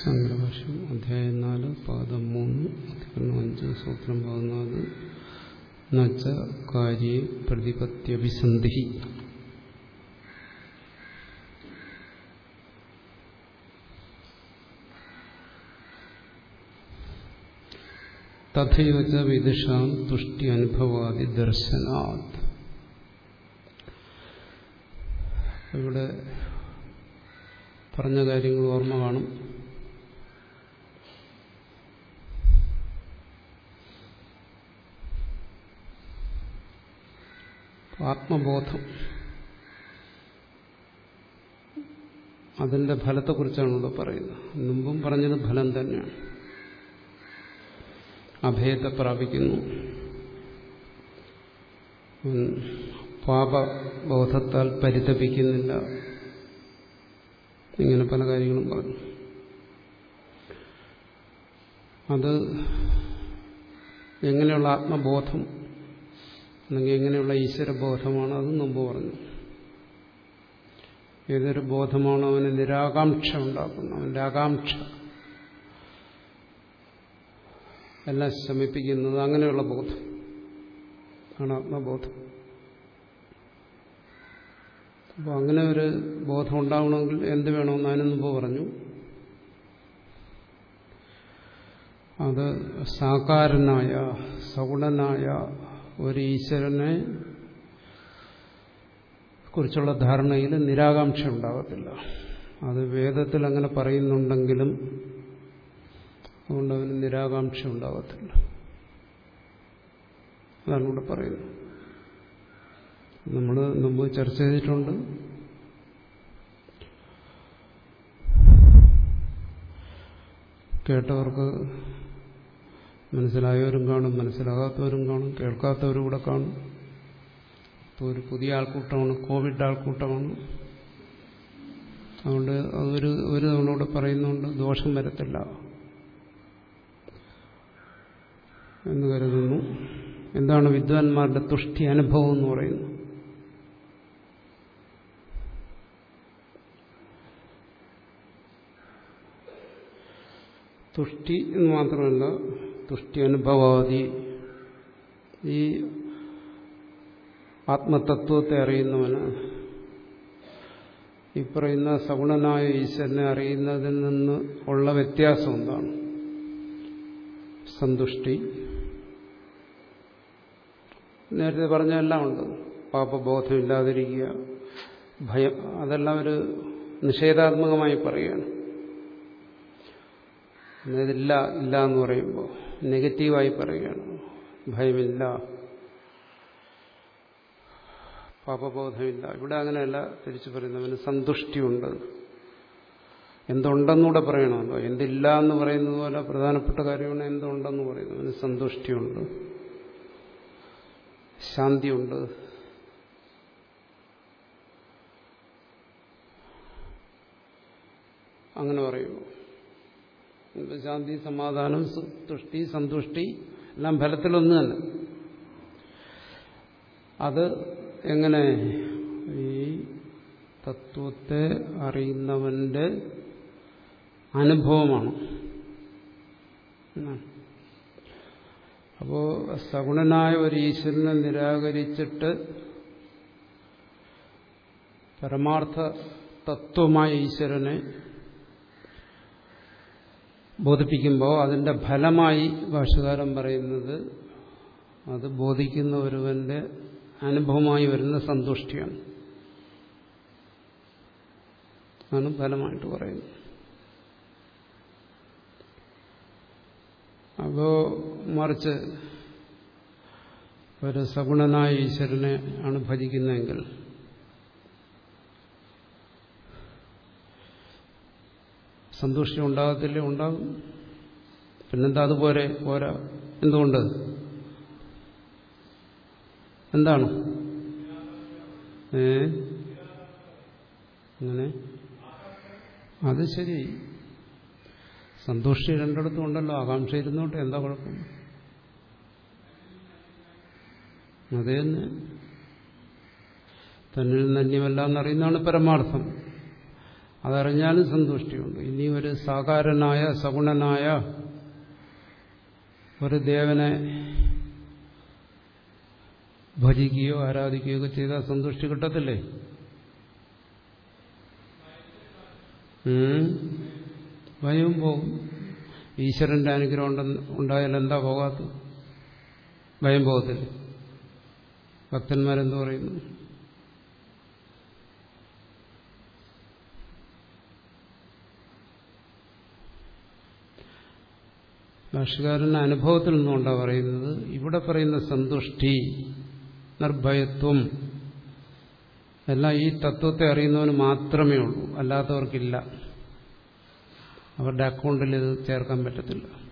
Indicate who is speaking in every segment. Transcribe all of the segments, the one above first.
Speaker 1: സംഗ്രഭാഷ്യം അധ്യായം നാല് പാദം മൂന്ന് അധികരണം അഞ്ച് സൂത്രം പതിനാല് നച്ച കാര്യേ പ്രതിപത്യഭിസന്ധി തഥയോച്ച വിദുഷാം തുഷ്ടി അനുഭവാദി ദർശനാത്. ഇവിടെ പറഞ്ഞ കാര്യങ്ങൾ ഓർമ്മ കാണും. ആത്മബോധം. അതിന്റെ ഫലത്തെക്കുറിച്ചാണ് ഇവിടെ പറയുന്നത്. മുമ്പും പറഞ്ഞത് ഫലം തന്നെയാണ്. അഭയത്തെ പ്രാപിക്കുന്നു. പാപബോധത്താൽ പരിതപിക്കുന്നില്ല. ഇങ്ങനെ പല കാര്യങ്ങളും പറഞ്ഞു. അത് എങ്ങനെയുള്ള ആത്മബോധം അല്ലെങ്കിൽ എങ്ങനെയുള്ള ഈശ്വരബോധമാണ് അത് മുമ്പ് പറഞ്ഞു. ഏതൊരു ബോധമാണോ അവന് നിരാകാംക്ഷ ഉണ്ടാക്കുന്നത്? അവന്റെ ആകാംക്ഷ എല്ലാം ശമിപ്പിക്കുന്നത് അങ്ങനെയുള്ള ബോധം. ആണ് ആത്മബോധം. അപ്പോൾ അങ്ങനെ ഒരു ബോധം ഉണ്ടാവണമെങ്കിൽ എന്ത് വേണമെന്ന് ഇപ്പോ പറഞ്ഞു. അത് സാകാരനായ സഗുണനായ ഒരു ഈശ്വരനെ കുറിച്ചുള്ള ധാരണയിൽ നിരാകാംക്ഷ ഉണ്ടാകത്തില്ല അത് വേദത്തിൽ അങ്ങനെ പറയുന്നുണ്ടെങ്കിലും അതുകൊണ്ട് അവന് നിരാകാംക്ഷ ഉണ്ടാകത്തില്ല അതാണ് ഇവിടെ പറയുന്നത്. നമ്മൾ മുമ്പ് ചർച്ച ചെയ്തിട്ടുണ്ട്. കേട്ടവർക്ക് മനസ്സിലായവരും കാണും മനസ്സിലാകാത്തവരും കാണും കേൾക്കാത്തവരും കൂടെ കാണും. ഇപ്പോൾ ഒരു പുതിയ ആൾക്കൂട്ടമാണ് കോവിഡ് ആൾക്കൂട്ടമാണ്. അതുകൊണ്ട് അതൊരു ഒരു തവണ കൂടെ പറയുന്നതുകൊണ്ട് ദോഷം വരത്തില്ല എന്ന് കരുതുന്നു. എന്താണ് വിദ്വാൻമാരുടെ തുഷ്ടി അനുഭവം എന്ന് പറയുന്നത് തുഷ്ടി എന്ന് മാത്രമല്ല തുഷ്ടി അനുഭവാദി. ഈ ആത്മതത്വത്തെ അറിയുന്നവന് ഈ പറയുന്ന സഗുണനായ ഈശ്വരനെ അറിയുന്നതിൽ നിന്ന് ഉള്ള വ്യത്യാസം എന്താണ്? സന്തുഷ്ടി. നേരത്തെ പറഞ്ഞെല്ലാം ഉണ്ട്. പാപബോധമില്ലാതിരിക്കുക ഭയം അതെല്ലാം ഒരു നിഷേധാത്മകമായി പറയുകയാണ്. ഇതില്ല ഇല്ല എന്ന് പറയുമ്പോൾ നെഗറ്റീവായി പറയുകയാണ്. ഭയമില്ല. പാപബോധമില്ല. ഇവിടെ അങ്ങനെയല്ല തിരിച്ചു പറയുന്നവന് സന്തുഷ്ടിയുണ്ട്. എന്തുണ്ടെന്നൂടെ പറയണമല്ലോ എന്തില്ല എന്ന് പറയുന്നത് പോലെ പ്രധാനപ്പെട്ട കാര്യമാണ് എന്തുണ്ടെന്ന് പറയുന്നത്. അവന് സന്തുഷ്ടിയുണ്ട്. ശാന്തിയുണ്ട്. അങ്ങനെ പറയുമോ ശാന്തി സമാധാനം തുഷ്ടി സന്തുഷ്ടി എല്ലാം ഫലത്തിലൊന്നു തന്നെ അത് എങ്ങനെ? ഈ തത്വത്തെ അറിയുന്നവന്റെ അനുഭവമാണ്. അപ്പോ സഗുണനായ ഒരു ഈശ്വരനെ നിരാകരിച്ചിട്ട് പരമാർത്ഥ തത്വമായ ഈശ്വരനെ ബോധിപ്പിക്കുമ്പോൾ അതിന്റെ ഫലമായി ഭാഷകാരൻ പറയുന്നത് അത് ബോധിക്കുന്ന ഒരുവന്റെ അനുഭവമായി വരുന്ന സന്തുഷ്ടിയാണ്. ആണ് ഫലമായിട്ട് പറയുന്നത്. അപ്പോ മറിച്ച് ഒരു സഗുണനായ ഈശ്വരനെ ആണ് ഭജിക്കുന്നതെങ്കിൽ സന്തുഷ്ടി ഉണ്ടാകത്തില്ല? ഉണ്ടാകും. പിന്നെന്താ അതുപോലെ പോരാ? എന്തുകൊണ്ട്? എന്താണ്? ഏ? അങ്ങനെ. അത് ശരി. സന്തോഷി രണ്ടിടത്തും ഉണ്ടല്ലോ. ആകാംക്ഷ ഇരുന്നോട്ടെ എന്താ കുഴപ്പം? അതേ തന്നെ തന്നിൽ നന്യമല്ല എന്നറിയുന്നതാണ് പരമാർത്ഥം. അതറിഞ്ഞാലും സന്തുഷ്ടിയുണ്ട്. ഇനി ഒരു സാകാരനായ സഗുണനായ ഒരു ദേവനെ ഭജിക്കുകയോ ആരാധിക്കുകയോ ഒക്കെ ചെയ്താൽ സന്തുഷ്ടി കിട്ടത്തില്ലേ? ഭയവും പോകും. ഈശ്വരന്റെ അനുഗ്രഹം ഉണ്ടായാൽ എന്താ പോകാത്തത്? ഭയം പോകത്തില്ല? ഭക്തന്മാരെന്തു പറയുന്നു? ഭാഷകാരൻ അനുഭവത്തിൽ നിന്നുകൊണ്ടാണ് പറയുന്നത്. ഇവിടെ പറയുന്ന സന്തുഷ്ടി നിർഭയത്വം എല്ലാം ഈ തത്വത്തെ അറിയുന്നവന് മാത്രമേ ഉള്ളൂ. അല്ലാത്തവർക്കില്ല. അവരുടെ അക്കൗണ്ടിൽ ഇത് ചേർക്കാൻ പറ്റത്തില്ല.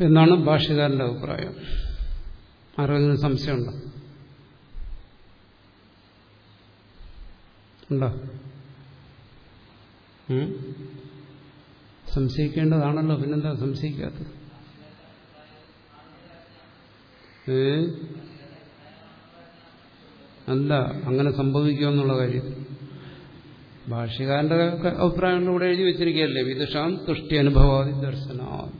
Speaker 1: എന്നാണ് ഭാഷകാരന്റെ അഭിപ്രായം. ആരെങ്കിലും സംശയമുണ്ടോ? ഉണ്ടോ? സംശയിക്കേണ്ടതാണല്ലോ പിന്നെന്താ സംശയിക്കാത്തത്? ഏ? അല്ല അങ്ങനെ സംഭവിക്കുമെന്നുള്ള കാര്യം? ഭാഷ്യകാരന്റെ അഭിപ്രായങ്ങൾ ഇവിടെ എഴുതി വെച്ചിരിക്കുകയല്ലേ? വിദുഷാം തുഷ്ടി അനുഭവാദി ദർശന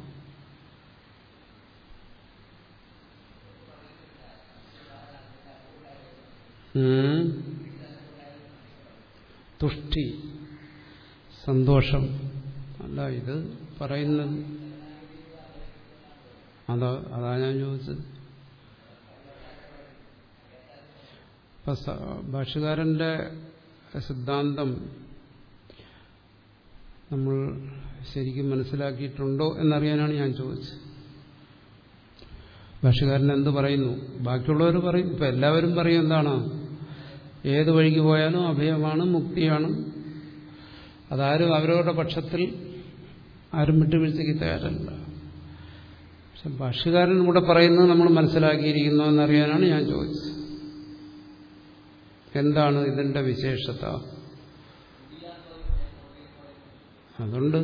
Speaker 1: തുഷ്ടി. സന്തോഷം. അല്ല ഇത് പറയുന്നത് അതാ അതാ ഞാൻ ചോദിച്ചത്. ഭാഷകാരന്റെ സിദ്ധാന്തം നമ്മൾ ശരിക്കും മനസ്സിലാക്കിയിട്ടുണ്ടോ എന്നറിയാനാണ് ഞാൻ ചോദിച്ചത്. ഭാഷകാരൻ എന്ത് പറയുന്നു? ബാക്കിയുള്ളവർ പറയും ഇപ്പൊ എല്ലാവരും പറയും എന്താണ്? ഏത് വഴിക്ക് പോയാലും അഭയമാണ് മുക്തിയാണ്. അതാരും അവരവരുടെ പക്ഷത്തിൽ ആരും വിട്ടുവീഴ്ചയ്ക്ക് തയ്യാറല്ല. പക്ഷെ ഭാഷകാരൻ ഇവിടെ പറയുന്നത് നമ്മൾ മനസ്സിലാക്കിയിരിക്കുന്നു എന്നറിയാനാണ് ഞാൻ ചോദിച്ചത്. എന്താണ് ഇതിന്റെ വിശേഷത? അതുകൊണ്ട്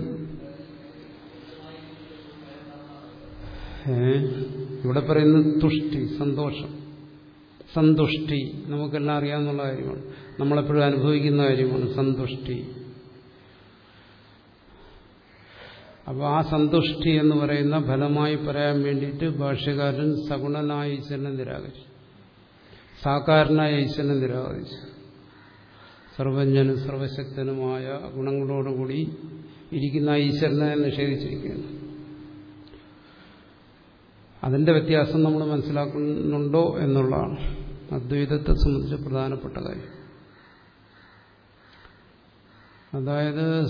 Speaker 1: ഇവിടെ പറയുന്നത് തുഷ്ടി സന്തോഷം. സന്തുഷ്ടി. നമുക്കെല്ലാം അറിയാവുന്ന കാര്യമാണ്. നമ്മളെപ്പോഴും അനുഭവിക്കുന്ന കാര്യമാണ് സന്തുഷ്ടി. അപ്പോൾ ആ സന്തുഷ്ടി എന്ന് പറയുന്ന ഫലമായി പറയാൻ വേണ്ടിയിട്ട് ഭാഷ്യകാരൻ സഗുണനായ ഈശ്വരനെ നിരാകരിച്ചു. സാകാരനായ ഈശ്വരനെ നിരാകരിച്ചു. സർവജ്ഞനും സർവശക്തനുമായ ഗുണങ്ങളോടുകൂടി ഇരിക്കുന്ന ഈശ്വരനെ നിഷേധിച്ചിരിക്കുകയാണ്. അതിന്റെ വ്യത്യാസം നമ്മൾ മനസ്സിലാക്കുന്നുണ്ടോ എന്നുള്ളതാണ് അദ്വൈതത്തെ സംബന്ധിച്ച് പ്രധാനപ്പെട്ട കാര്യം. അതായത്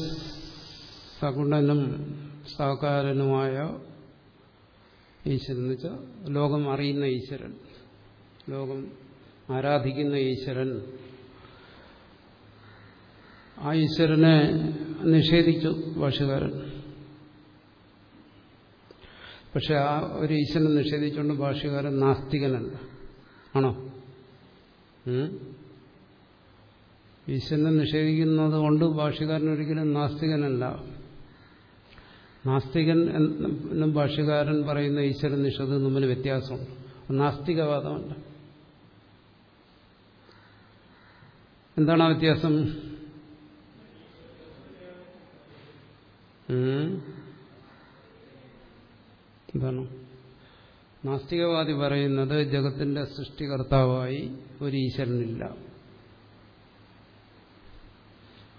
Speaker 1: സഗുണനും സാകാരനുമായ ഈശ്വരൻ എന്ന് വെച്ചാൽ ലോകം അറിയുന്ന ഈശ്വരൻ ലോകം ആരാധിക്കുന്ന ഈശ്വരൻ. ആ ഈശ്വരനെ നിഷേധിച്ചു ഭാഷകാരൻ പക്ഷെ ആ ഒരു ഈശ്വരനെ നിഷേധിച്ചുകൊണ്ട് ഭാഷകാരൻ നാസ്തികനല്ല. ആണോ? ഈശ്വരനെ നിഷേധിക്കുന്നത് കൊണ്ട് ഭാഷകാരൻ ഒരിക്കലും നാസ്തികനല്ല. നാസ്തികൻ എന്നും ഭാഷകാരൻ പറയുന്ന ഈശ്വരൻ നിഷേധം തമ്മിൽ വ്യത്യാസമുണ്ട് നാസ്തികവാദമല്ല. എന്താണ് ആ വ്യത്യാസം? എന്താണ് നാസ്തികവാദി പറയുന്നത് ജഗത്തിന്റെ സൃഷ്ടികർത്താവായി ഒരു ഈശ്വരനില്ല.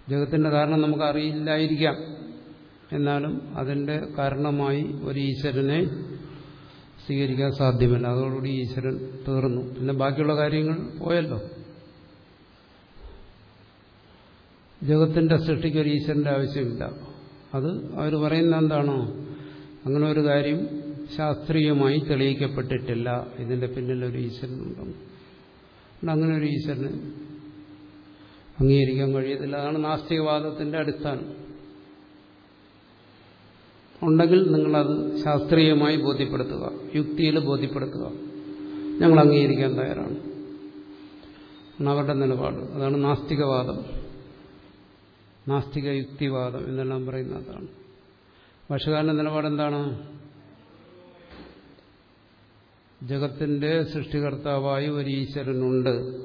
Speaker 1: ജഗത്തിന്റെ കാരണം നമുക്ക് അറിയില്ലായിരിക്കാം എന്നാലും അതിന്റെ കാരണമായി ഒരു ഈശ്വരനെ സ്വീകരിക്കാൻ സാധ്യമല്ല. അതോടുകൂടി ഈശ്വരൻ തീർന്നു. പിന്നെ ബാക്കിയുള്ള കാര്യങ്ങൾ പോയല്ലോ. ജഗത്തിന്റെ സൃഷ്ടിക്ക് ഒരു ഈശ്വരന്റെ ആവശ്യമില്ല. അത് അവർ പറയുന്ന എന്താണോ അങ്ങനെ ഒരു കാര്യം ശാസ്ത്രീയമായി തെളിയിക്കപ്പെട്ടിട്ടില്ല. ഇതിന്റെ പിന്നിൽ ഒരു ഈശ്വരനുണ്ടെന്ന്. അങ്ങനെ ഒരു ഈശ്വരന് അംഗീകരിക്കാൻ കഴിയത്തില്ല. അതാണ് നാസ്തികവാദത്തിന്റെ അടിസ്ഥാനം. ഉണ്ടെങ്കിൽ നിങ്ങളത് ശാസ്ത്രീയമായി ബോധ്യപ്പെടുത്തുക യുക്തിയിൽ ബോധ്യപ്പെടുത്തുക. ഞങ്ങൾ അംഗീകരിക്കാൻ തയ്യാറാണ്. അവരുടെ നിലപാട് അതാണ് നാസ്തികവാദം. നാസ്തിക യുക്തിവാദം എന്നെല്ലാം പറയുന്ന അതാണ്. ഭാഷകാരന്റെ നിലപാട് എന്താണ്? ജഗത്തിന്റെ സൃഷ്ടികർത്താവായി ഒരു ഈശ്വരനുണ്ട്.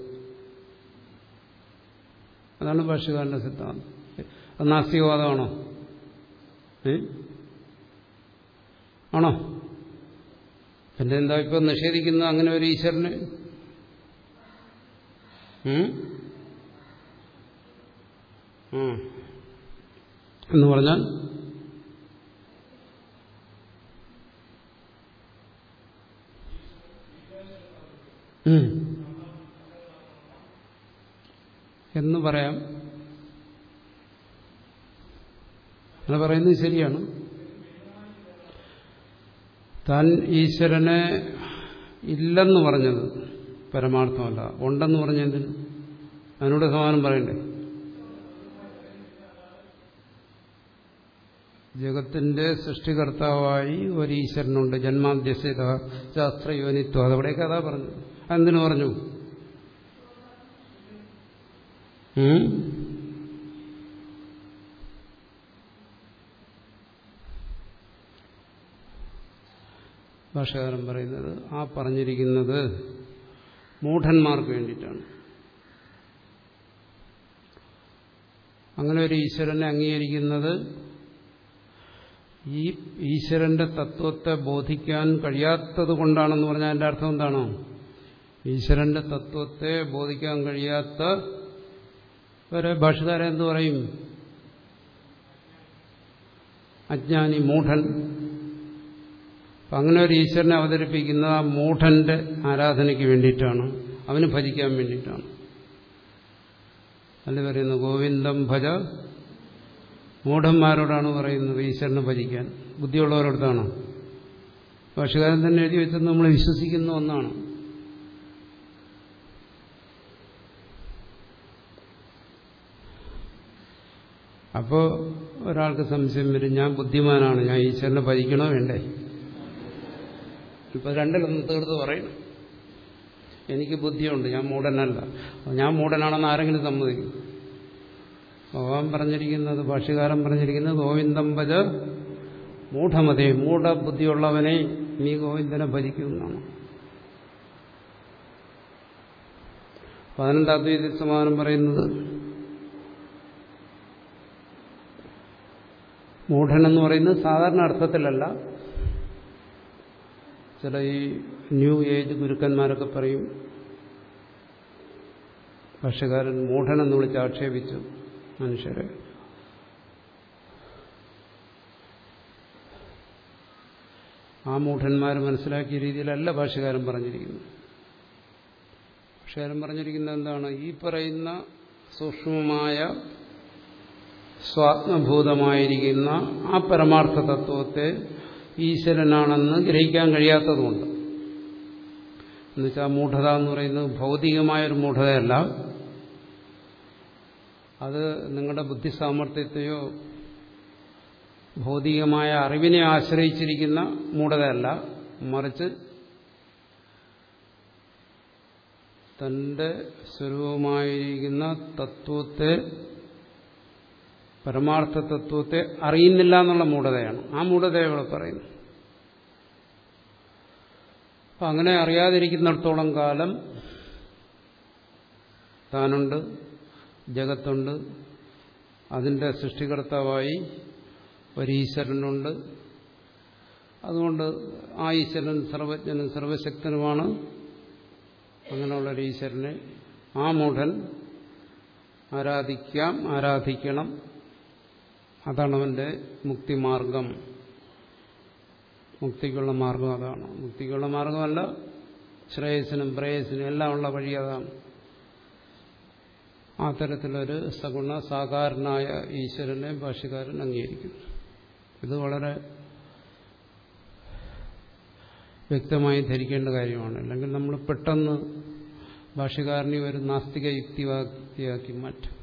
Speaker 1: അതാണ് ഭാഷ്യകാരന്റെ സിദ്ധാന്തം. അത് നാസ്തികവാദമാണോ? ഏ? ആണോ? പിന്നെ എന്താ ഇപ്പൊ നിഷേധിക്കുന്നത് അങ്ങനെ ഒരു ഈശ്വരന്. എന്ന് പറഞ്ഞാൽ. എന്ന് പറയാം. അങ്ങനെ പറയുന്നത് ശരിയാണ്. താൻ ഈശ്വരനെ ഇല്ലെന്ന് പറഞ്ഞത് പരമാർത്ഥമല്ല. ഉണ്ടെന്ന് പറഞ്ഞതിന് അതിനോട് സമാനം പറയണ്ടേ? ജഗത്തിന്റെ സൃഷ്ടികർത്താവായി ഒരു ഈശ്വരനുണ്ട്. ജന്മാദ്യസ്യത ശാസ്ത്രയോനിത്വം അതവിടെയൊക്കെ അതാ പറഞ്ഞു എന്തിനു പറഞ്ഞു? ഭാഷകാരൻ പറയുന്നത് ആ പറഞ്ഞിരിക്കുന്നത് മൂഢന്മാർക്ക് വേണ്ടിയിട്ടാണ്. അങ്ങനെ ഒരു ഈശ്വരനെ അംഗീകരിക്കുന്നത് ഈ ഈശ്വരന്റെ തത്വത്തെ ബോധിക്കാൻ കഴിയാത്തത് കൊണ്ടാണെന്ന് പറഞ്ഞാൽ എന്റെ അർത്ഥം എന്താണോ? ഈശ്വരന്റെ തത്വത്തെ ബോധിക്കാൻ കഴിയാത്ത വരെ ഭാഷകാരൻ പറയും? അജ്ഞാനി മൂഢൻ. അങ്ങനെ ഒരു ഈശ്വരനെ അവതരിപ്പിക്കുന്നത് ആ മൂഢന്റെ ആരാധനയ്ക്ക് വേണ്ടിയിട്ടാണ്. അവന് ഭജിക്കാൻ വേണ്ടിയിട്ടാണ്. അല്ല പറയുന്നു ഗോവിന്ദം ഭജ. മൂഢന്മാരോടാണ് പറയുന്നത് ഈശ്വരനെ ഭജിക്കാൻ. ബുദ്ധിയുള്ളവരോടത്താണ്. ഭാഷകാരൻ തന്നെ എഴുതി വെച്ചത് നമ്മൾ വിശ്വസിക്കുന്ന ഒന്നാണ്. അപ്പോൾ ഒരാൾക്ക് സംശയം വരും ഞാൻ ബുദ്ധിമാനാണ് ഞാൻ ഈശ്വരനെ ഭജിക്കണോ വേണ്ടേ? ഇപ്പൊ രണ്ടിലൊന്ന് തീർത്ത് പറയുന്നു എനിക്ക് ബുദ്ധിയുണ്ട് ഞാൻ മൂടനല്ല ഞാൻ മൂടനാണെന്ന് ആരെങ്കിലും സമ്മതിക്കും? ഭഗവാൻ പറഞ്ഞിരിക്കുന്നത് ഭാഷ്യകാരൻ പറഞ്ഞിരിക്കുന്നത് ഗോവിന്ദം ഭജ മൂഢമതേ മൂഢബുദ്ധിയുള്ളവനെ നീ ഗോവിന്ദനെ ഭജിക്കുന്നതാണ് പതിനെട്ട് അദ്വൈത സമാനം പറയുന്നത് മൂഢനെന്ന് പറയുന്നത് സാധാരണ അർത്ഥത്തിലല്ല ചില ഈ ന്യൂ ഏജ് ഗുരുക്കന്മാരൊക്കെ പറയും ഭാഷകാരൻ മൂഢനെന്ന് വിളിച്ച് ആക്ഷേപിച്ചു മനുഷ്യരെ. ആ മൂഢന്മാർ മനസ്സിലാക്കിയ രീതിയിലല്ല ഭാഷകാരൻ പറഞ്ഞിരിക്കുന്നത്. ഭാഷകാരൻ പറഞ്ഞിരിക്കുന്നത് എന്താണ്? ഈ പറയുന്ന സൂക്ഷ്മമായ സ്വാത്മഭൂതമായിരിക്കുന്ന ആ പരമാർത്ഥ തത്വത്തെ ഈശ്വരനാണെന്ന് ഗ്രഹിക്കാൻ കഴിയാത്തതുകൊണ്ട്. എന്നുവെച്ചാൽ മൂഢത എന്ന് പറയുന്നത് ഭൗതികമായൊരു മൂഢതയല്ല. അത് നിങ്ങളുടെ ബുദ്ധി സാമർഥ്യത്തെയോ ഭൗതികമായ അറിവിനെ ആശ്രയിച്ചിരിക്കുന്ന മൂഢതയല്ല. മറിച്ച് തന്റെ സ്വരൂപമായിരിക്കുന്ന തത്വത്തെ പരമാർത്ഥ തത്വത്തെ അറിയുന്നില്ല എന്നുള്ള മൂഢതയാണ്. ആ മൂഢതയെ പറയുന്നു. അപ്പൊ അങ്ങനെ അറിയാതിരിക്കുന്നിടത്തോളം കാലം താനുണ്ട് ജഗത്തുണ്ട് അതിന്റെ സൃഷ്ടികർത്താവായി ഒരു ഈശ്വരനുണ്ട്. അതുകൊണ്ട് ആ ഈശ്വരൻ സർവജ്ഞനും സർവശക്തനുമാണ്. അങ്ങനെയുള്ള ഒരു ഈശ്വരനെ ആ മൂഢൻ ആരാധിക്കാം ആരാധിക്കണം. അതാണ് അവന്റെ മുക്തിമാർഗം. മുക്തിക്കുള്ള മാർഗം അതാണ്. മുക്തിക്കുള്ള മാർഗമല്ല ശ്രേയസിനും പ്രേയസിനും എല്ലാം ഉള്ള വഴി അതാണ്. ആ തരത്തിലൊരു സഗുണ സാകാരനായ ഈശ്വരനെ ഭാഷകാരൻ അംഗീകരിക്കുന്നു. ഇത് വളരെ വ്യക്തമായി ധരിക്കേണ്ട കാര്യമാണ്. അല്ലെങ്കിൽ നമ്മൾ പെട്ടെന്ന് ഭാഷകാരനെ ഒരു നാസ്തിക യുക്തിവാക്തിയാക്കി മാറ്റും.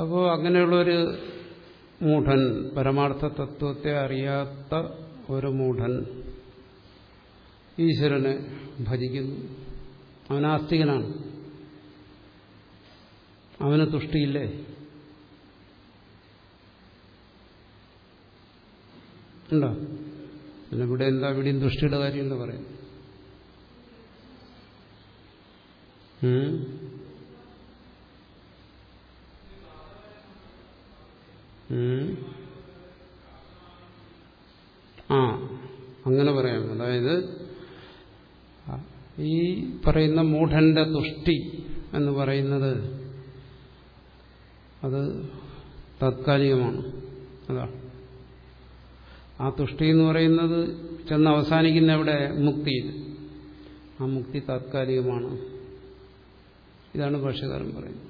Speaker 1: അപ്പോൾ അങ്ങനെയുള്ളൊരു മൂഢൻ പരമാർത്ഥ തത്വത്തെ അറിയാത്ത ഒരു മൂഢൻ ഈശ്വരനെ ഭജിക്കുന്നു. അവനാസ്തികനാണ് അവന് തുഷ്ടിയില്ലേ? ഉണ്ടോ? പിന്നെ ഇവിടെ എന്താ ഇവിടെയും ദുഷ്ടിയുടെ കാര്യം പറയുന്നത്? ഉം? ആ അങ്ങനെ പറയാം. അതായത് ഈ പറയുന്ന മൂഢന്റെ തുഷ്ടി എന്ന് പറയുന്നത് അത് താത്കാലികമാണ്. അതാ. ആ തുഷ്ടി എന്ന് പറയുന്നത് ചെന്ന് അവസാനിക്കുന്ന എവിടെ? മുക്തിയിൽ. ആ മുക്തി താത്കാലികമാണ്. ഇതാണ് ഭാഷകാരൻ പറയുന്നത്.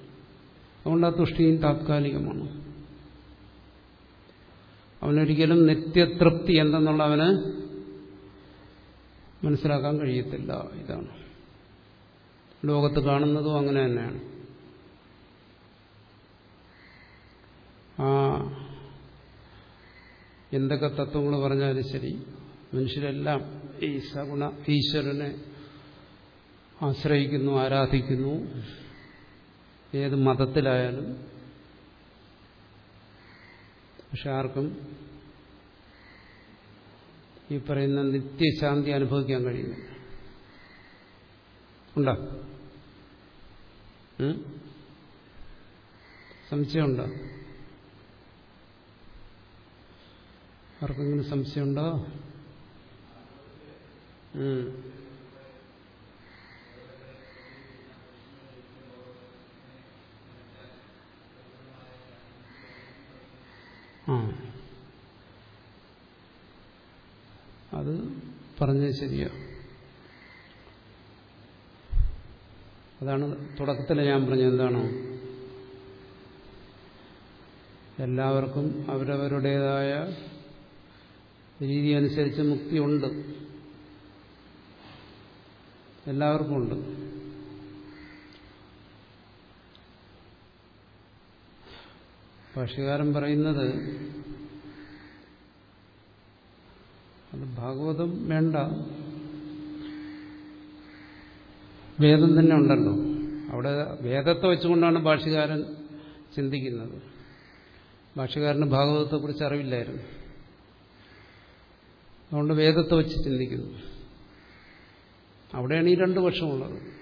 Speaker 1: അതുകൊണ്ട് ആ തുഷ്ടിയും താത്കാലികമാണ്. അവനൊരിക്കലും നിത്യതൃപ്തി എന്തെന്നുള്ള അവന് മനസ്സിലാക്കാൻ കഴിയത്തില്ല. ഇതാണ്. ലോകത്ത് കാണുന്നതും അങ്ങനെ തന്നെയാണ്. ആ എന്തൊക്കെ തത്വങ്ങൾ പറഞ്ഞാലും ശരി മനുഷ്യരെല്ലാം ഈ സഗുണ ഈശ്വരനെ ആശ്രയിക്കുന്നു ആരാധിക്കുന്നു. ഏത് മതത്തിലായാലും പക്ഷെ ആർക്കും ഈ പറയുന്ന നിത്യശാന്തി അനുഭവിക്കാൻ കഴിയുന്നു ഉണ്ടോ? സംശയമുണ്ടോ? ആർക്കെങ്കിലും സംശയമുണ്ടോ? അത് പറഞ്ഞത് ശരിയാ. അതാണ് തുടക്കത്തിൽ ഞാൻ പറഞ്ഞത് എന്താണോ? എല്ലാവർക്കും അവരവരുടേതായ രീതി അനുസരിച്ച് മുക്തിയുണ്ട് എല്ലാവർക്കും ഉണ്ട്. ഭാഷ്യകാരൻ പറയുന്നത് അത് ഭാഗവതം വേണ്ട. വേദം തന്നെ ഉണ്ടല്ലോ. അവിടെ വേദത്തെ വെച്ചുകൊണ്ടാണ് ഭാഷകാരൻ ചിന്തിക്കുന്നത്. ഭാഷ്യകാരന് ഭാഗവതത്തെക്കുറിച്ച് അറിവില്ലായിരുന്നു. അതുകൊണ്ട് വേദത്തെ വെച്ച് ചിന്തിക്കുന്നു. അവിടെയാണ് ഈ രണ്ട് പക്ഷമുള്ളത്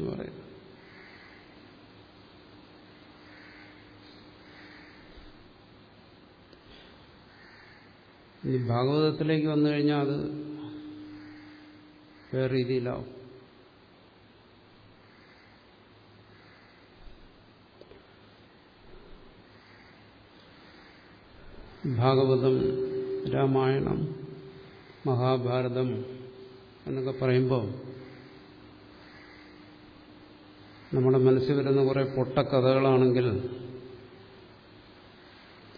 Speaker 1: എന്ന് പറയും ഇനി ഭാഗവതത്തിലേക്ക് വന്നു കഴിഞ്ഞാൽ അത് വേറെ രീതിയിലാവും. ഭാഗവതം രാമായണം മഹാഭാരതം എന്നൊക്കെ പറയുമ്പോൾ നമ്മുടെ മനസ്സിൽ വരുന്ന കുറെ പൊട്ടക്കഥകളാണെങ്കിൽ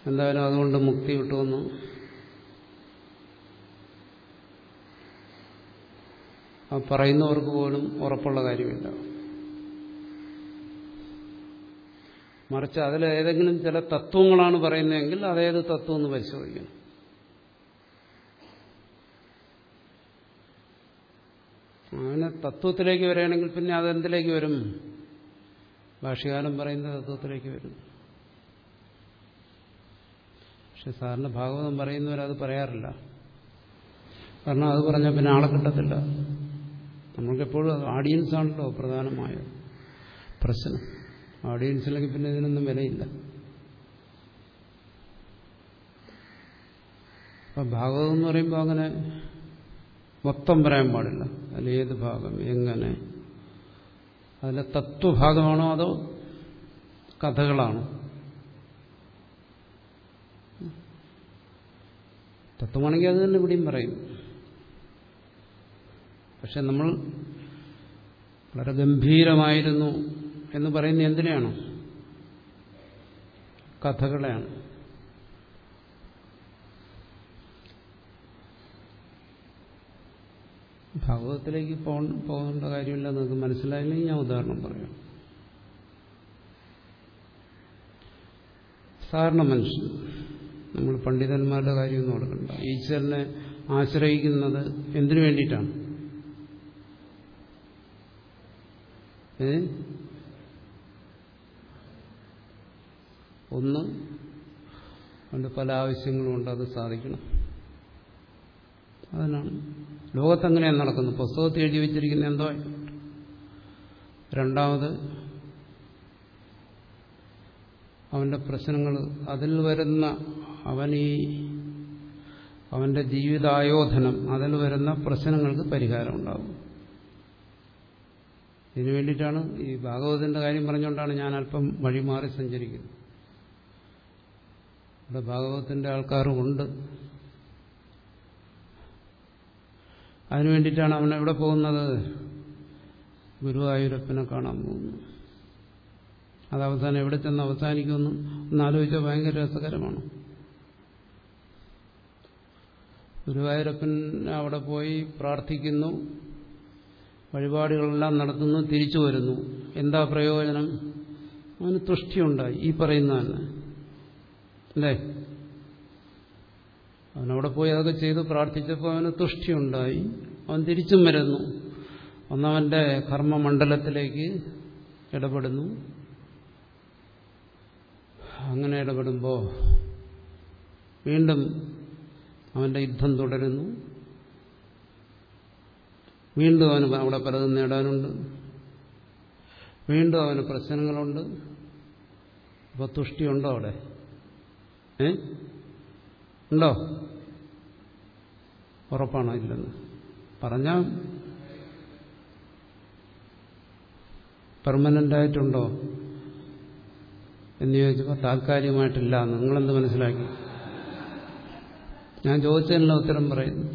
Speaker 1: എന്തായാലും അതുകൊണ്ട് മുക്തി കിട്ടുമെന്ന് ആ പറയുന്നവർക്ക് പോലും ഉറപ്പുള്ള കാര്യമില്ല. മറിച്ച് അതിൽ ഏതെങ്കിലും ചില തത്വങ്ങളാണ് പറയുന്നതെങ്കിൽ അതേത് തത്വം എന്ന് പരിശോധിക്കണം. അങ്ങനെ തത്വത്തിലേക്ക് വരികയാണെങ്കിൽ പിന്നെ അതെന്തിലേക്ക് വരും? ഭാഷ്യകാലം പറയുന്ന തത്വത്തിലേക്ക് വരുന്നു. പക്ഷെ സാറിന് ഭാഗവതം പറയുന്നവരത് പറയാറില്ല. കാരണം അത് പറഞ്ഞാൽ പിന്നെ ആളെ കിട്ടത്തില്ല. നമ്മൾക്കെപ്പോഴും ഓഡിയൻസ് ആണല്ലോ പ്രധാനമായ പ്രശ്നം. ഓഡിയൻസിലേക്ക് പിന്നെ ഇതിനൊന്നും വിലയില്ല. അപ്പം ഭാഗവതം എന്ന് പറയുമ്പോൾ അങ്ങനെ മൊത്തം പറയാൻ പാടില്ല. അതിൽ ഏത് ഭാഗം എങ്ങനെ അതിലെ തത്വഭാഗമാണോ അതോ കഥകളാണോ? തത്വമാണെങ്കിൽ അത് തന്നെ ഇവിടെയും പറയും. പക്ഷെ നമ്മൾ വളരെ ഗംഭീരമായിരുന്നു എന്ന് പറയുന്നത് എന്തിനാണ് കഥകളെയാണ്. ഭാഗവതത്തിലേക്ക് പോകേണ്ട കാര്യമില്ല നിങ്ങൾക്ക് മനസ്സിലായില്ലെങ്കിൽ ഞാൻ ഉദാഹരണം പറയാം. സാധാരണ മനുഷ്യൻ നമ്മൾ പണ്ഡിതന്മാരുടെ കാര്യമൊന്നും കൊടുക്കണ്ട ഈശ്വരനെ ആശ്രയിക്കുന്നത് എന്തിനു വേണ്ടിയിട്ടാണ്? ഒന്ന് അവന്റെ പല ആവശ്യങ്ങളും ഉണ്ട് അത് സാധിക്കണം. അതിനാണ് ലോകത്തങ്ങനെയാണ് നടക്കുന്നത്? പുസ്തകത്തിൽ എഴുതി വെച്ചിരിക്കുന്ന എന്തോ? രണ്ടാമത് അവന്റെ പ്രശ്നങ്ങൾ അതിൽ വരുന്ന അവൻ ഈ അവന്റെ ജീവിതായോധനം അതിൽ വരുന്ന പ്രശ്നങ്ങൾക്ക് പരിഹാരം ഉണ്ടാകും ഇതിനു വേണ്ടിയിട്ടാണ് ഈ ഭാഗവതന്റെ കാര്യം പറഞ്ഞുകൊണ്ടാണ് ഞാൻ അല്പം വഴിമാറി സഞ്ചരിക്കുന്നത്. ഇവിടെ ഭാഗവതത്തിന്റെ ആൾക്കാരും ഉണ്ട്. അതിനു വേണ്ടിയിട്ടാണ് അവൻ എവിടെ പോകുന്നത്? ഗുരുവായൂരപ്പനെ കാണാൻ പോകുന്നു അത് അവസാനം എവിടെ ചെന്ന് അവസാനിക്കുമെന്ന് ഒന്നാലോചിച്ചാൽ ഭയങ്കര രസകരമാണ്. ഗുരുവായൂരപ്പൻ അവിടെ പോയി പ്രാർത്ഥിക്കുന്നു. വഴിപാടുകളെല്ലാം നടത്തുന്നു തിരിച്ചു വരുന്നു. എന്താ പ്രയോജനം? അവന് തുഷ്ടിയുണ്ടായി ഈ പറയുന്ന തന്നെ. അല്ലേ? അവനവിടെ പോയി അതൊക്കെ ചെയ്ത് പ്രാർത്ഥിച്ചപ്പോൾ അവന് തുഷ്ടിയുണ്ടായി. അവൻ തിരിച്ചും വരുന്നു. ഒന്നവന്റെ കർമ്മമണ്ഡലത്തിലേക്ക് ഇടപെടുന്നു. അങ്ങനെ ഇടപെടുമ്പോൾ വീണ്ടും അവന്റെ യുദ്ധം തുടരുന്നു. വീണ്ടും അവന് അവിടെ പലതും നേടാനുണ്ട്. വീണ്ടും അവന് പ്രശ്നങ്ങളുണ്ട്. അപ്പോൾ തുഷ്ടിയുണ്ടോ അവിടെ? ഏ? ഉണ്ടോ? ഉറപ്പാണോ ഇല്ലെന്ന്? പറഞ്ഞാൽ പെർമനന്റ് ആയിട്ടുണ്ടോ എന്ന് ചോദിച്ചപ്പോൾ താൽക്കാലികമായിട്ടില്ല. നിങ്ങളെന്ത് മനസ്സിലാക്കി? ഞാൻ ചോദിച്ചതിനുള്ള ഉത്തരം പറയുന്നു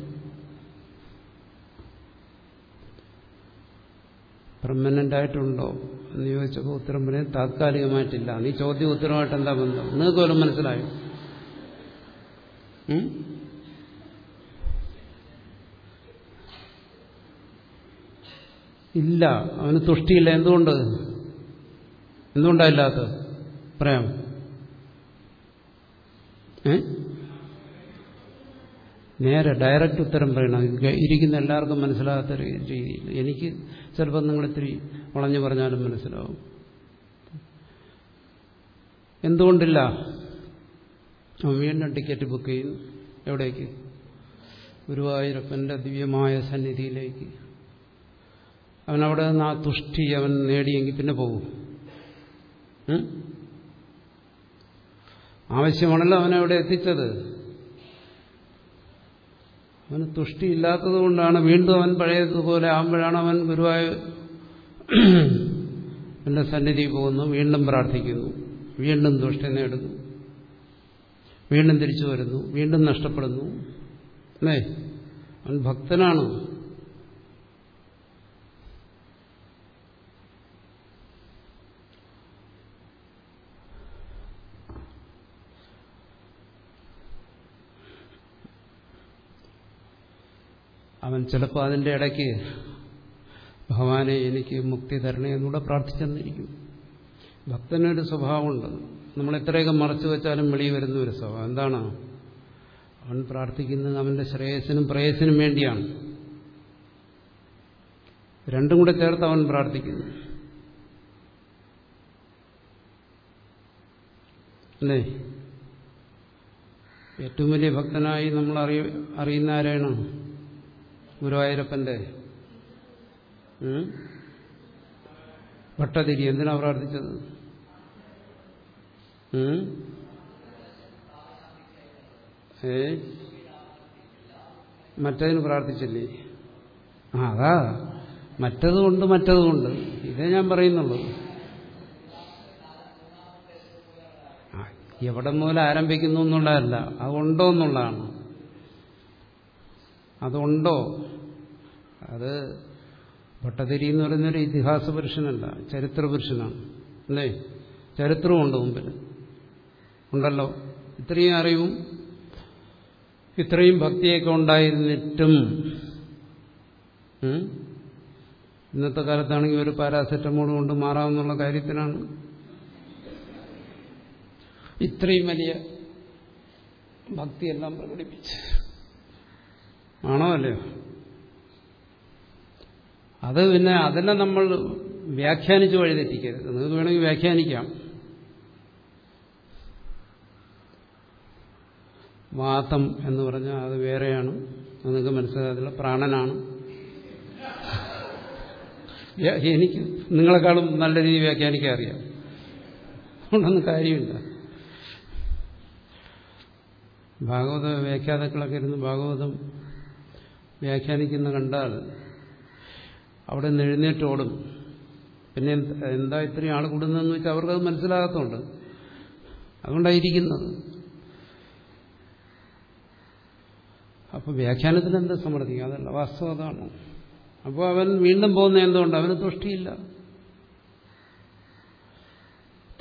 Speaker 1: പെർമനന്റ് ആയിട്ടുണ്ടോ എന്ന് ചോദിച്ചപ്പോൾ ഉത്തരം പറയാൻ താൽക്കാലികമായിട്ടില്ല. നീ ചോദ്യം ഉത്തരമായിട്ട് എന്താ ബന്ധം? നിങ്ങൾക്ക് പോലും മനസ്സിലായോ? ഇല്ല. അവന് തുഷ്ടിയില്ല. എന്തുകൊണ്ട്? എന്തുകൊണ്ടല്ലാത്ത പറയാം. ഏ? നേരെ ഡയറക്റ്റ് ഉത്തരം പറയണം. ഇരിക്കുന്ന എല്ലാവർക്കും മനസ്സിലാകാത്ത രീതിയിൽ എനിക്ക് ചിലപ്പോൾ നിങ്ങൾ ഇത്തിരി വളഞ്ഞു പറഞ്ഞാലും മനസ്സിലാവും. എന്തുകൊണ്ടില്ല? വീണ്ടും ടിക്കറ്റ് ബുക്ക് ചെയ്യുന്നു എവിടേക്ക്? ഗുരുവായൂരപ്പന്റെ ദിവ്യമായ സന്നിധിയിലേക്ക്. അവനവിടെ നിന്ന് ആ തുഷ്ടി അവൻ നേടിയെങ്കിൽ പിന്നെ പോകും ആവശ്യമാണല്ലോ അവനവിടെ എത്തിച്ചത്. അവന് തുഷ്ടിയില്ലാത്തത് കൊണ്ടാണ് വീണ്ടും അവൻ പഴയതുപോലെ ആകുമ്പോഴാണ് അവൻ ഗുരുവായ എന്റെ സന്നിധി പോകുന്നു. വീണ്ടും പ്രാർത്ഥിക്കുന്നു. വീണ്ടും തുഷ്ടി നേടുന്നു. വീണ്ടും തിരിച്ചു വരുന്നു. വീണ്ടും നഷ്ടപ്പെടുന്നു. അല്ലേ? അവൻ ഭക്തനാണ്. അവൻ ചിലപ്പോൾ അതിന്റെ ഇടയ്ക്ക് ഭഗവാനെ എനിക്ക് മുക്തി തരണേ എന്നൂടെ പ്രാർത്ഥിച്ചെന്നിരിക്കും. ഭക്തനൊരു സ്വഭാവമുണ്ട്. നമ്മൾ എത്രയൊക്കെ മറച്ചു വെച്ചാലും വെളിയിൽ വരുന്ന ഒരു സ്വഭാവം. എന്താണ്? അവൻ പ്രാർത്ഥിക്കുന്നത് അവന്റെ ശ്രേയസിനും പ്രേയസിനും വേണ്ടിയാണ്. രണ്ടും കൂടെ ചേർത്ത് അവൻ പ്രാർത്ഥിക്കുന്നു. അല്ലേ? ഏറ്റവും വലിയ ഭക്തനായി നമ്മൾ അറിയ അറിയുന്ന ആരാണ്? ഗുരുവായൂരപ്പന്റെ ഭട്ടതിരി എന്തിനാ പ്രാർത്ഥിച്ചത്? ഏ മറ്റതിന് പ്രാർത്ഥിച്ചില്ലേ? ആ അതാ മറ്റതുകൊണ്ട് മറ്റതുകൊണ്ട് ഇതേ ഞാൻ പറയുന്നുള്ളൂ. എവിടെ മുതൽ ആരംഭിക്കുന്നു എന്നുള്ളതല്ല അതുണ്ടോ എന്നുള്ളതാണ്. അതുണ്ടോ? അത് ഭട്ടതിരി എന്ന് പറയുന്നൊരു ഇതിഹാസ പുരുഷനല്ല ചരിത്ര പുരുഷനാണ് അല്ലേ? ചരിത്രമുണ്ട് മുമ്പിൽ. ഉണ്ടല്ലോ. ഇത്രയും അറിവും ഇത്രയും ഭക്തിയൊക്കെ ഉണ്ടായിരുന്നിട്ടും ഇന്നത്തെ കാലത്താണെങ്കിൽ ഒരു പാരാസെറ്റമോൾ കൊണ്ട് മാറാമെന്നുള്ള കാര്യത്തിനാണ്. ഇത്രയും വലിയ ഭക്തിയെല്ലാം പ്രകടിപ്പിച്ച്. ആണോ അല്ലയോ? അത് പിന്നെ അതിനെ നമ്മൾ വ്യാഖ്യാനിച്ച് വഴിതെറ്റിക്കരുത്. നിങ്ങൾക്ക് വേണമെങ്കിൽ വ്യാഖ്യാനിക്കാം. വാതം എന്ന് പറഞ്ഞാൽ അത് വേറെയാണ്. നിങ്ങൾക്ക് മനസ്സിലാകത്തില്ല. പ്രാണനാണ്. എനിക്ക് നിങ്ങളെക്കാളും നല്ല രീതിയിൽ വ്യാഖ്യാനിക്കാൻ അറിയാം. അതുകൊണ്ടൊന്നും കാര്യമില്ല. ഭാഗവത വ്യാഖ്യാതാക്കളൊക്കെ ഇരുന്ന് ഭാഗവതം വ്യാഖ്യാനിക്കുന്ന കണ്ടാൽ അവിടെ നിന്ന് എഴുന്നേറ്റോടും പിന്നെ എന്താ ഇത്രയും ആൾ കൂടുന്നതെന്ന് വെച്ചാൽ അവർക്കത് മനസ്സിലാകത്തുണ്ട്. അതുകൊണ്ടായിരിക്കുന്നത്. അപ്പൊ വ്യാഖ്യാനത്തിന് എന്താ സമ്മർദ്ദിക്കുക അതല്ല വാസ്തവം അതാണ്. അപ്പോൾ അവൻ വീണ്ടും പോകുന്ന എന്തുകൊണ്ട്? അവന് തുഷ്ടിയില്ല.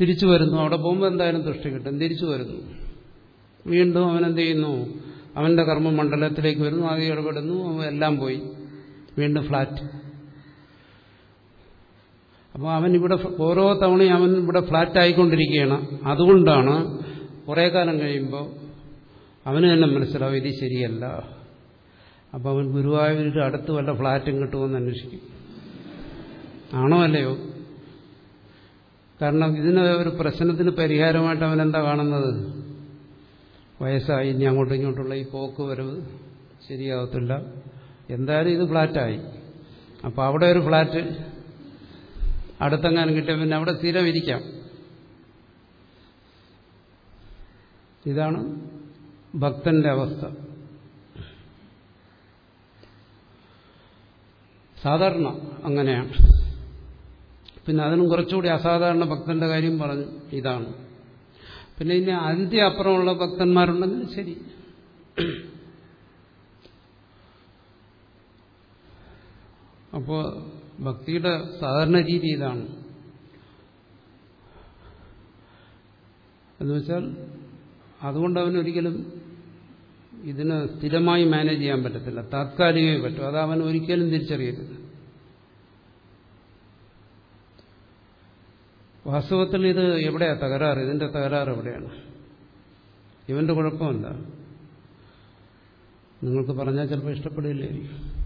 Speaker 1: തിരിച്ചു വരുന്നു. അവിടെ പോകുമ്പോൾ എന്തായാലും തുഷ്ടി കിട്ടും. തിരിച്ചു വരുന്നു. വീണ്ടും അവൻ എന്ത് ചെയ്യുന്നു? അവന്റെ കർമ്മമണ്ഡലത്തിലേക്ക് വരുന്നു. ആദ്യം ഇടപെടുന്നു. എല്ലാം പോയി. വീണ്ടും ഫ്ലാറ്റ്. അപ്പോൾ അവൻ ഇവിടെ ഓരോ തവണയും അവൻ ഇവിടെ ഫ്ലാറ്റ് ആയിക്കൊണ്ടിരിക്കുകയാണ്. അതുകൊണ്ടാണ് കുറേ കാലം കഴിയുമ്പോൾ അവന് തന്നെ മനസ്സിലാവും ഇത് ശരിയല്ല. അപ്പോൾ അവൻ ഗുരുവായൂരിൽ അടുത്ത് വല്ല ഫ്ലാറ്റും കിട്ടുമെന്ന് അന്വേഷിക്കും. ആണോ അല്ലയോ? കാരണം ഇതിന് ഒരു പ്രശ്നത്തിന് പരിഹാരമായിട്ട് അവൻ എന്താ കാണുന്നത്? വയസ്സായി ഇനി അങ്ങോട്ടും ഇങ്ങോട്ടുള്ള ഈ പോക്ക് വരവ് ശരിയാവത്തില്ല. എന്തായാലും ഇത് ഫ്ലാറ്റായി അപ്പോൾ അവിടെ ഒരു ഫ്ലാറ്റ് അടുത്തെങ്ങാനും കിട്ടിയാൽ പിന്നെ അവിടെ സ്ഥിരം ഇരിക്കാം. ഇതാണ് ഭക്തന്റെ അവസ്ഥ. സാധാരണ അങ്ങനെയാണ്. പിന്നെ അതിനും കുറച്ചുകൂടി അസാധാരണ ഭക്തന്റെ കാര്യം പറഞ്ഞു ഇതാണ്. പിന്നെ ഇനി അതിന്റെ അപ്പുറമുള്ള ഭക്തന്മാരുണ്ടെങ്കിൽ ശരി. അപ്പോൾ ഭക്തിയുടെ സാധാരണ രീതി ഇതാണ്. എന്നുവെച്ചാൽ അതുകൊണ്ട് അവനൊരിക്കലും ഇതിന് സ്ഥിരമായി മാനേജ് ചെയ്യാൻ പറ്റത്തില്ല. താത്കാലികമായി പറ്റും. അത് അവൻ ഒരിക്കലും തിരിച്ചറിയരുത് വാസ്തവത്തിൽ ഇത് എവിടെയാ തകരാറ്? ഇതിന്റെ തകരാറ് എവിടെയാണ്? ഇവന്റെ കുഴപ്പമല്ല നിങ്ങൾക്ക് പറഞ്ഞാൽ ചിലപ്പോൾ ഇഷ്ടപ്പെടില്ലായിരിക്കും.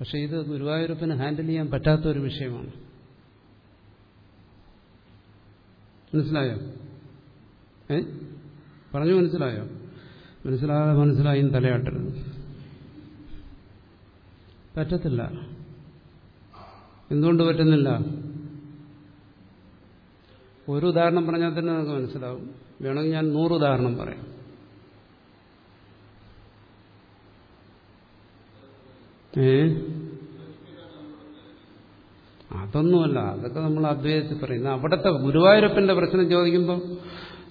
Speaker 1: പക്ഷെ ഇത് ഗുരുവായൂരപ്പന് ഹാൻഡിൽ ചെയ്യാൻ പറ്റാത്ത ഒരു വിഷയമാണ്. മനസ്സിലായോ? ഏ? പറഞ്ഞു മനസ്സിലായോ? മനസ്സിലാകാതെ മനസ്സിലായും തലയാട്ടരുത്. പറ്റത്തില്ല. എന്തുകൊണ്ട് പറ്റുന്നില്ല? ഒരു ഉദാഹരണം പറഞ്ഞാൽ തന്നെ നമുക്ക് മനസ്സിലാവും. വേണമെങ്കിൽ ഞാൻ നൂറ് ഉദാഹരണം പറയാം. ഏ? അതൊന്നുമല്ല. അതൊക്കെ നമ്മൾ അദ്വൈതത്തിൽ പറയുന്നത് അവിടുത്തെ ഗുരുവായൂരപ്പന്റെ പ്രശ്നം ചോദിക്കുമ്പോൾ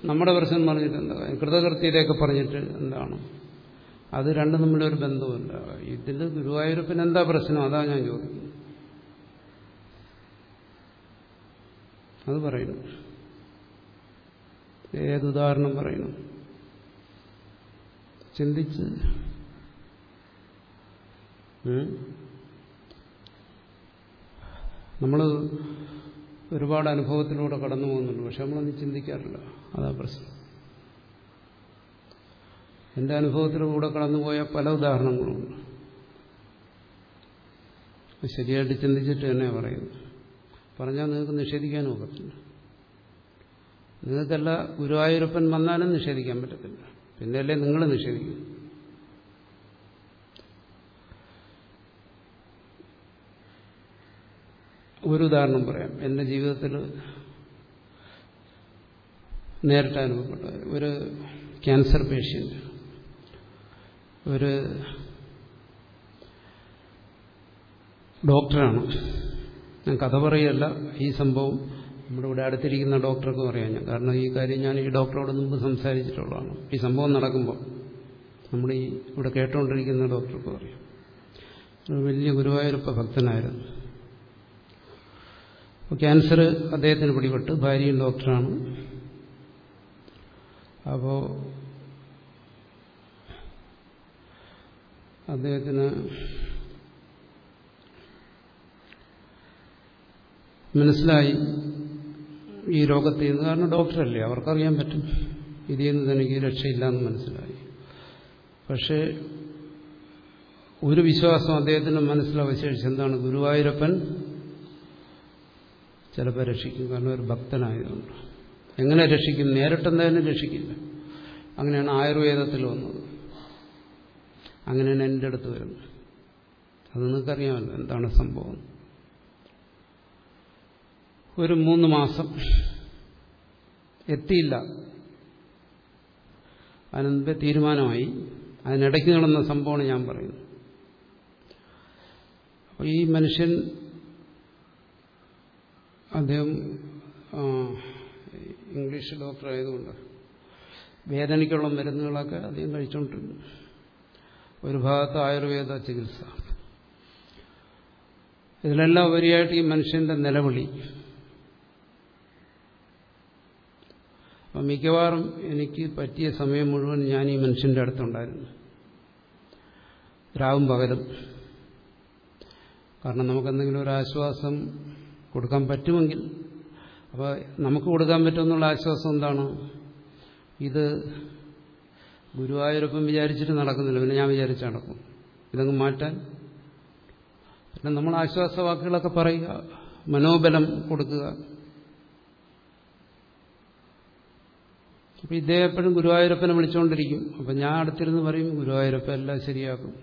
Speaker 1: നമ്മുടെ പ്രശ്നം പറഞ്ഞിട്ട് എന്താ? കൃതകൃത്യതയൊക്കെ പറഞ്ഞിട്ട് എന്താണ്? അത് രണ്ടും തമ്മിലൊരു ബന്ധവുമില്ല. ഇതിൽ ഗുരുവായൂരപ്പന് എന്താ പ്രശ്നം? അതാ ഞാൻ ചോദിക്കുന്നത്. അത് പറയുന്നു. ഏതുദാഹരണം പറയുന്നു? ചിന്തിച്ച് നമ്മൾ ഒരുപാട് അനുഭവത്തിലൂടെ കടന്നു പോകുന്നുണ്ട്. പക്ഷെ നമ്മളൊന്നും ചിന്തിക്കാറില്ല. അതാ പ്രശ്നം. എന്റെ അനുഭവത്തിലൂടെ കടന്നുപോയ പല ഉദാഹരണങ്ങളുമുണ്ട് ശരിയായിട്ട് ചിന്തിച്ചിട്ട് തന്നെ പറയുന്നു പറഞ്ഞാൽ നിങ്ങൾക്ക് നിഷേധിക്കാനും ഒക്കത്തില്ല. നിങ്ങൾക്കല്ല ഗുരുവായൂരപ്പൻ വന്നാലും നിഷേധിക്കാൻ പറ്റത്തില്ല. പിന്നെയല്ലേ നിങ്ങൾ നിഷേധിക്കും ഒരു ഉദാഹരണം പറയാം. എന്റെ ജീവിതത്തിൽ നേരിട്ട് അനുഭവപ്പെട്ട ഒരു ക്യാൻസർ പേഷ്യന്റ് ഒരു ഡോക്ടറാണ്. ഞാൻ കഥ പറയല്ല ഈ സംഭവം നമ്മുടെ ഇവിടെ അടുത്തിരിക്കുന്ന ഡോക്ടർക്ക് പറയാം ഞാൻ. കാരണം ഈ കാര്യം ഞാൻ ഈ ഡോക്ടറോട് മുമ്പ് സംസാരിച്ചിട്ടുള്ളതാണ്. ഈ സംഭവം നടക്കുമ്പോൾ നമ്മൾ ഈ ഇവിടെ കേട്ടുകൊണ്ടിരിക്കുന്ന ഡോക്ടർക്ക് പറയാം. വലിയ ഗുരുവായൂരപ്പ ഭക്തനായിരുന്നു. ക്യാൻസർ അദ്ദേഹത്തിന് പിടിപെട്ട്. ഭാര്യയും ഡോക്ടറാണ്. അപ്പോൾ അദ്ദേഹത്തിന് മനസ്സിലായി ഈ രോഗത്തിൽ നിന്ന് കാരണം ഡോക്ടറല്ലേ അവർക്കറിയാൻ പറ്റും. ഇതിൽ നിന്ന് തനിക്ക് രക്ഷയില്ല എന്ന് മനസ്സിലായി. പക്ഷേ ഒരു വിശ്വാസം അദ്ദേഹത്തിന് മനസ്സിലവശേഷിച്ച് എന്താണ്? ഗുരുവായൂരപ്പൻ ചിലപ്പോൾ രക്ഷിക്കും. കാരണം ഒരു ഭക്തനായതുകൊണ്ട്. എങ്ങനെ രക്ഷിക്കും? നേരിട്ടെന്തായാലും രക്ഷിക്കില്ല. അങ്ങനെയാണ് ആയുർവേദത്തിൽ വന്നത്. അങ്ങനെയാണ് എന്റെ അടുത്ത് വരുന്നത്. അത് നിങ്ങൾക്കറിയാമല്ലോ എന്താണ് സംഭവം. ഒരു മൂന്ന് മാസം എത്തിയില്ല. അതിനുമ്പേ തീരുമാനമായി. അതിനിടയ്ക്ക് നടന്ന സംഭവമാണ് ഞാൻ പറയുന്നത്. അപ്പോൾ ഈ മനുഷ്യൻ അദ്ദേഹം ഇംഗ്ലീഷ് ഡോക്ടർ ആയതുകൊണ്ട് വേദനയ്ക്കുള്ള മരുന്നുകളൊക്കെ അദ്ദേഹം കഴിച്ചുകൊണ്ടിരുന്നു ഒരു ഭാഗത്ത് ആയുർവേദ ചികിത്സ. ഇതിലെല്ലാം ഉപരിയായിട്ട് ഈ മനുഷ്യന്റെ നിലവിളി. അപ്പം മിക്കവാറും എനിക്ക് പറ്റിയ സമയം മുഴുവൻ ഞാൻ ഈ മനുഷ്യന്റെ അടുത്തുണ്ടായിരുന്നു. രാവും പകലും. കാരണം നമുക്കെന്തെങ്കിലും ഒരു ആശ്വാസം കൊടുക്കാൻ പറ്റുമെങ്കിൽ അപ്പോൾ നമുക്ക് കൊടുക്കാൻ പറ്റുമെന്നുള്ള ആശ്വാസം എന്താണ്? ഇത് ഗുരുവായൂരപ്പം വിചാരിച്ചിട്ട് നടക്കുന്നില്ല. പിന്നെ ഞാൻ വിചാരിച്ച് നടക്കും. ഇതങ്ങ് മാറ്റാൻ. പിന്നെ നമ്മൾ ആശ്വാസ ആശ്വാസവാക്കുകളൊക്കെ പറയുക. മനോബലം കൊടുക്കുക. അപ്പം ഇദ്ദേഹം എപ്പോഴും ഗുരുവായൂരപ്പനെ വിളിച്ചുകൊണ്ടിരിക്കും അപ്പം ഞാൻ അടുത്തിരുന്ന് പറയും ഗുരുവായൂരപ്പ എല്ലാം ശരിയാക്കും.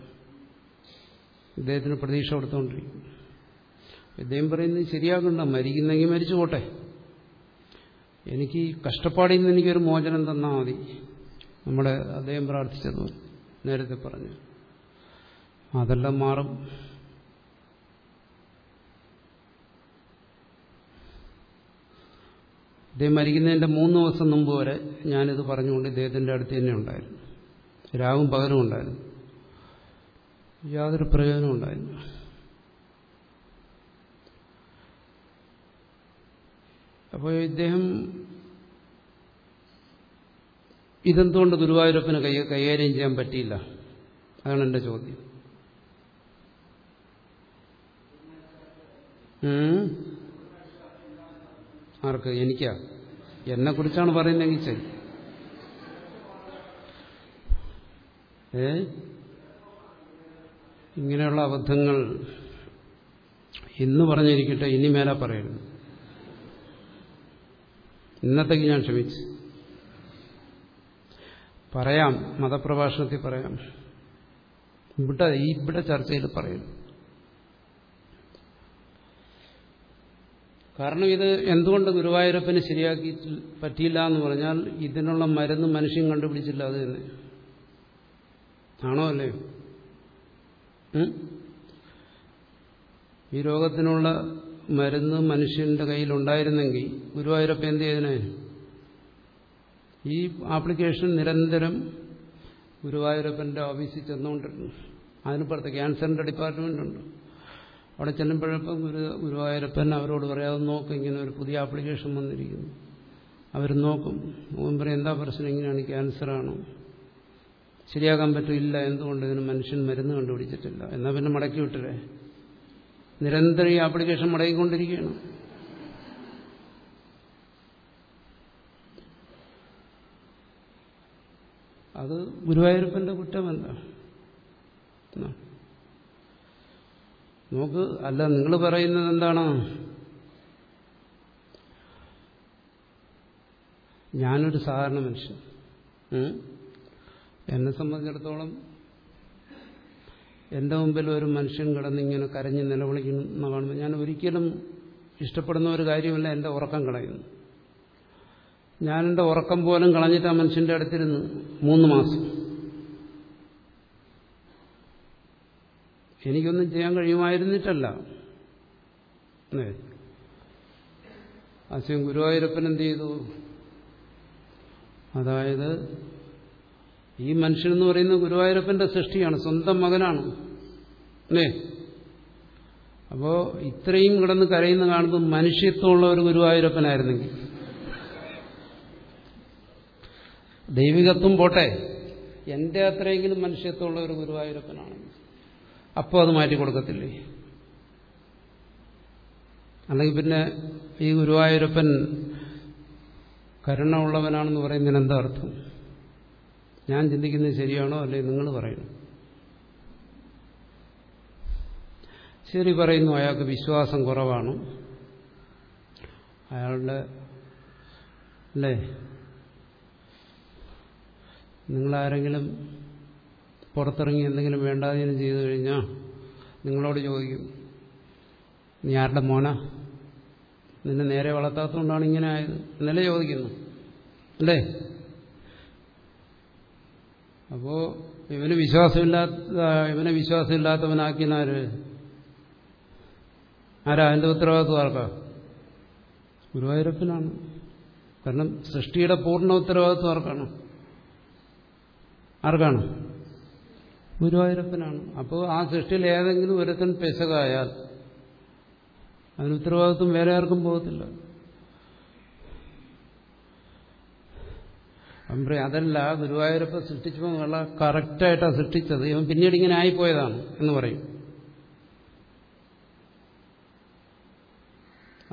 Speaker 1: ഇദ്ദേഹത്തിന് പ്രതീക്ഷ കൊടുത്തുകൊണ്ടിരിക്കും ഇദ്ദേഹം പറയുന്നത് ശരിയാകണ്ട മരിക്കുന്നെങ്കിൽ മരിച്ചു പോട്ടെ എനിക്ക് കഷ്ടപ്പാടിൽ നിന്ന് എനിക്കൊരു മോചനം തന്നാൽ മതി. നമ്മുടെ അദ്ദേഹം പ്രാർത്ഥിച്ചത് നേരത്തെ പറഞ്ഞു. അതെല്ലാം മാറും. ഇദ്ദേഹം മരിക്കുന്നതിന്റെ മൂന്ന് ദിവസം മുമ്പ് വരെ ഞാനിത് പറഞ്ഞുകൊണ്ട് ഇദ്ദേഹത്തിന്റെ അടുത്ത് തന്നെ ഉണ്ടായിരുന്നു. രാവും പകലും ഉണ്ടായിരുന്നു. യാതൊരു പ്രയോജനം ഉണ്ടായിരുന്നു അപ്പോൾ ഇദ്ദേഹം ഇതെന്തുകൊണ്ട് ഗുരുവായൂരപ്പന് കൈ കൈകാര്യം ചെയ്യാൻ പറ്റിയില്ല? അതാണ് എന്റെ ചോദ്യം. ആർക്ക്? എനിക്കാ? എന്നെ കുറിച്ചാണ് പറയുന്നതെങ്കിൽ ശരി. ഏ? ഇങ്ങനെയുള്ള അബദ്ധങ്ങൾ ഇന്ന് പറഞ്ഞിരിക്കട്ടെ ഇനി മേലെ പറയരുത്. ഇന്നത്തേക്ക് ഞാൻ ക്ഷമിച്ചു. പറയാം മതപ്രഭാഷണത്തിൽ പറയാം. ഇവിടെ ഇവിടെ ചർച്ചയിൽ പറയുന്നു. കാരണം ഇത് എന്തുകൊണ്ട് ഗുരുവായൂരപ്പന് ശരിയാക്കി പറ്റിയില്ല എന്ന് പറഞ്ഞാൽ ഇതിനുള്ള മരുന്ന് മനുഷ്യൻ കണ്ടുപിടിച്ചില്ല അത് തന്നെ. ആണോ അല്ലേ ഈ രോഗത്തിനുള്ള മരുന്ന് മനുഷ്യന്റെ കയ്യിലുണ്ടായിരുന്നെങ്കിൽ ഗുരുവായൂരപ്പ എന്ത് ചെയ്തനെ ഈ ആപ്ലിക്കേഷൻ നിരന്തരം ഗുരുവായൂരപ്പന്റെ ഓഫീസിൽ ചെന്നുകൊണ്ടിരുന്നു. അതിനിപ്പുറത്ത് ക്യാൻസറിന്റെ ഡിപ്പാർട്ട്മെന്റ് ഉണ്ട് അവിടെ ചെല്ലുമ്പോഴപ്പം ഗുരു ഗുരുവായൂരപ്പൻ അവരോട് പറയാതെ നോക്കും ഇങ്ങനെ ഒരു പുതിയ ആപ്ലിക്കേഷൻ വന്നിരിക്കുന്നു. അവർ നോക്കും. നോക്കും പറയും എന്താ പ്രശ്നം? ഇങ്ങനെയാണ് ക്യാൻസറാണോ? ശരിയാക്കാൻ പറ്റില്ല. എന്തുകൊണ്ട് ഇതിന് മനുഷ്യൻ മരുന്ന് കണ്ടുപിടിച്ചിട്ടില്ല? എന്നാൽ പിന്നെ മടക്കി വിട്ടരെ നിരന്തരം ഈ ആപ്ലിക്കേഷൻ മടങ്ങിക്കൊണ്ടിരിക്കുകയാണ്. അത് ഗുരുവായൂരപ്പന്റെ കുറ്റമല്ല. നമുക്ക് അല്ല നിങ്ങൾ പറയുന്നത് എന്താണ്? ഞാനൊരു സാധാരണ മനുഷ്യൻ. എന്നെ സംബന്ധിച്ചിടത്തോളം എന്റെ മുമ്പിൽ ഒരു മനുഷ്യൻ കിടന്നിങ്ങനെ കരഞ്ഞ് നിലവിളിക്കുന്ന കാണുമ്പോൾ ഞാൻ ഒരിക്കലും ഇഷ്ടപ്പെടുന്ന ഒരു കാര്യമല്ല എന്റെ ഉറക്കം കളയുന്നു ഞാൻ എന്റെ ഉറക്കം പോലും കളഞ്ഞിട്ട് ആ മനുഷ്യന്റെ അടുത്തിരുന്ന് മൂന്ന് മാസം. എനിക്കൊന്നും ചെയ്യാൻ കഴിയുമായിരുന്നിട്ടല്ല. അച്ഛൻ ഗുരുവായൂരപ്പൻ എന്ത് ചെയ്തു? അതായത് ഈ മനുഷ്യൻ എന്ന് പറയുന്നത് ഗുരുവായൂരപ്പന്റെ സൃഷ്ടിയാണ് സ്വന്തം മകനാണ്. അല്ലേ അപ്പോ ഇത്രയും കിടന്ന് കരയുന്ന കാണുമ്പോൾ മനുഷ്യത്വമുള്ള ഒരു ഗുരുവായൂരപ്പനായിരുന്നെങ്കിൽ. ദൈവികത്വം പോട്ടെ. എന്റെ അത്രയെങ്കിലും മനുഷ്യത്വമുള്ള ഒരു ഗുരുവായൂരപ്പനാണെങ്കിൽ അപ്പോൾ അത് മാറ്റി കൊടുക്കത്തില്ലേ? അല്ലെങ്കിൽ പിന്നെ ഈ ഗുരുവായൂരപ്പൻ കരുണ ഉള്ളവനാണെന്ന് പറയുന്നതിന് എന്താ അർത്ഥം? ഞാൻ ചിന്തിക്കുന്നത് ശരിയാണോ? അല്ലെങ്കിൽ നിങ്ങൾ പറയണം. ശരി പറയുന്നു അയാൾക്ക് വിശ്വാസം കുറവാണ്. അയാളുടെ അല്ലേ? നിങ്ങളാരെങ്കിലും പുറത്തിറങ്ങി എന്തെങ്കിലും വേണ്ടാതീനം ചെയ്തു കഴിഞ്ഞാൽ നിങ്ങളോട് ചോദിക്കും നീ ആരുടെ മോന? നിന്നെ നേരെ വളർത്താത്തതുകൊണ്ടാണ് ഇങ്ങനെ ആയത്? എന്നല്ലേ ചോദിക്കുന്നു. അല്ലേ? അപ്പോൾ ഇവന് വിശ്വാസമില്ലാത്ത ഇവനെ വിശ്വാസമില്ലാത്തവനാക്കിനാര് ആരാ? അതിന്റെ ഉത്തരവാദിത്വം ആർക്കാ? ഗുരുവായൂരപ്പനാണ്. കാരണം സൃഷ്ടിയുടെ പൂർണ ഉത്തരവാദിത്വം ആർക്കാണ്? ആർക്കാണ്? ഗുരുവായൂരപ്പനാണ്. അപ്പോൾ ആ സൃഷ്ടിയിൽ ഏതെങ്കിലും ഒരുത്തൻ പെശകായാൽ അതിന് ഉത്തരവാദിത്വം വേറെ ആർക്കും പോകത്തില്ല. അതല്ല ഗുരുവായൂരപ്പ സൃഷ്ടിച്ചപ്പോൾ കറക്റ്റായിട്ടാണ് സൃഷ്ടിച്ചത്. ഇവൻ പിന്നീട് ഇങ്ങനെ ആയിപ്പോയതാണ് എന്ന് പറയും.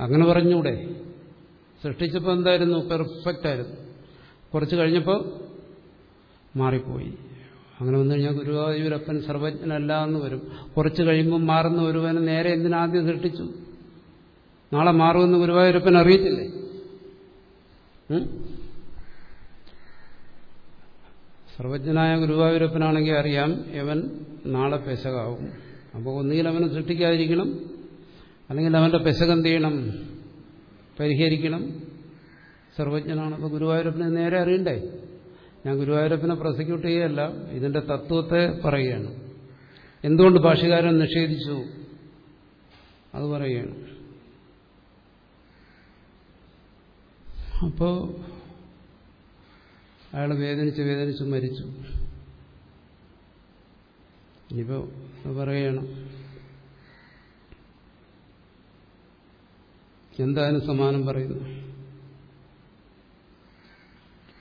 Speaker 1: അങ്ങനെ പറഞ്ഞൂടെ. സൃഷ്ടിച്ചപ്പോൾ എന്തായിരുന്നു? പെർഫെക്റ്റ് ആയിരുന്നു. കുറച്ച് കഴിഞ്ഞപ്പോൾ മാറിപ്പോയി. അങ്ങനെ വന്നു കഴിഞ്ഞാൽ ഗുരുവായൂരപ്പൻ സർവജ്ഞനല്ല എന്ന് വരും. കുറച്ച് കഴിയുമ്പോൾ മാറുന്ന ഒരുവനെ നേരെ എന്തിനാദ്യം സൃഷ്ടിച്ചു? നാളെ മാറുമെന്ന് ഗുരുവായൂരപ്പൻ അറിയത്തില്ലേ? സർവജ്ഞനായ ഗുരുവായൂരപ്പനാണെങ്കിൽ അറിയാം ഇവൻ നാളെ പെശകാവും. അപ്പോൾ ഒന്നുകിൽ അവനെ സൃഷ്ടിക്കാതിരിക്കണം അല്ലെങ്കിൽ അവന്റെ പെശകെന്ത് ചെയ്യണം? പരിഹരിക്കണം. സർവജ്ഞനാണ്. അപ്പോൾ ഗുരുവായൂരപ്പനെ നേരെ അറിയണ്ടേ? ഞാൻ ഗുരുവായൂരപ്പനെ പ്രോസിക്യൂട്ട് ചെയ്യല്ല ഇതിന്റെ തത്വത്തെ പറയുകയാണ്. എന്തുകൊണ്ട് ഭാഷകാരൻ നിഷേധിച്ചു? അത് പറയുകയാണ്. അപ്പോ അയാൾ വേദനിച്ച് വേദനിച്ച് മരിച്ചു. ഇനിയിപ്പോ പറയണം എന്താണ് സമാനം പറയുന്നു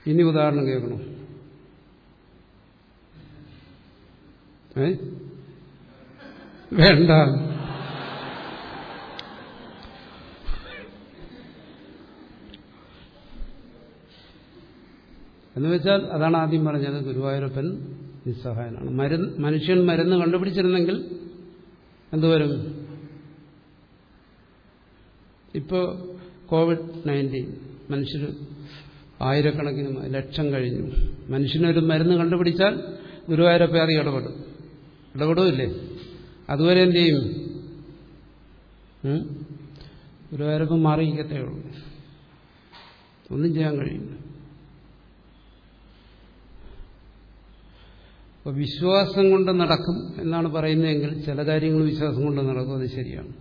Speaker 1: ഇനി ഉദാഹരണം കേൾക്കണോ? ഏ? വേണ്ട. എന്ന് വെച്ചാൽ അതാണ് ആദ്യം പറഞ്ഞത് ഗുരുവായൂരപ്പൻ നിസ്സഹായനാണ്. മരുന്ന് മനുഷ്യൻ മരുന്ന് കണ്ടുപിടിച്ചിരുന്നെങ്കിൽ എന്തുവരും? ഇപ്പോൾ കോവിഡ് നയന്റീൻ മനുഷ്യർ ആയിരക്കണക്കിന് ലക്ഷം കഴിഞ്ഞു. മനുഷ്യനൊരു മരുന്ന് കണ്ടുപിടിച്ചാൽ ഗുരുവായൂരപ്പേറി ഇടപെടും. ഇടപെടുമില്ലേ അതുവരെ എന്ത് ചെയ്യും? ഗുരുവായൂരപ്പം മാറിയിരിക്കത്തേ ഉള്ളൂ. ഒന്നും ചെയ്യാൻ കഴിയില്ല. അപ്പോൾ വിശ്വാസം കൊണ്ട് നടക്കും എന്നാണ് പറയുന്നതെങ്കിൽ ചില കാര്യങ്ങൾ വിശ്വാസം കൊണ്ട് നടക്കും അത് ശരിയാണ്.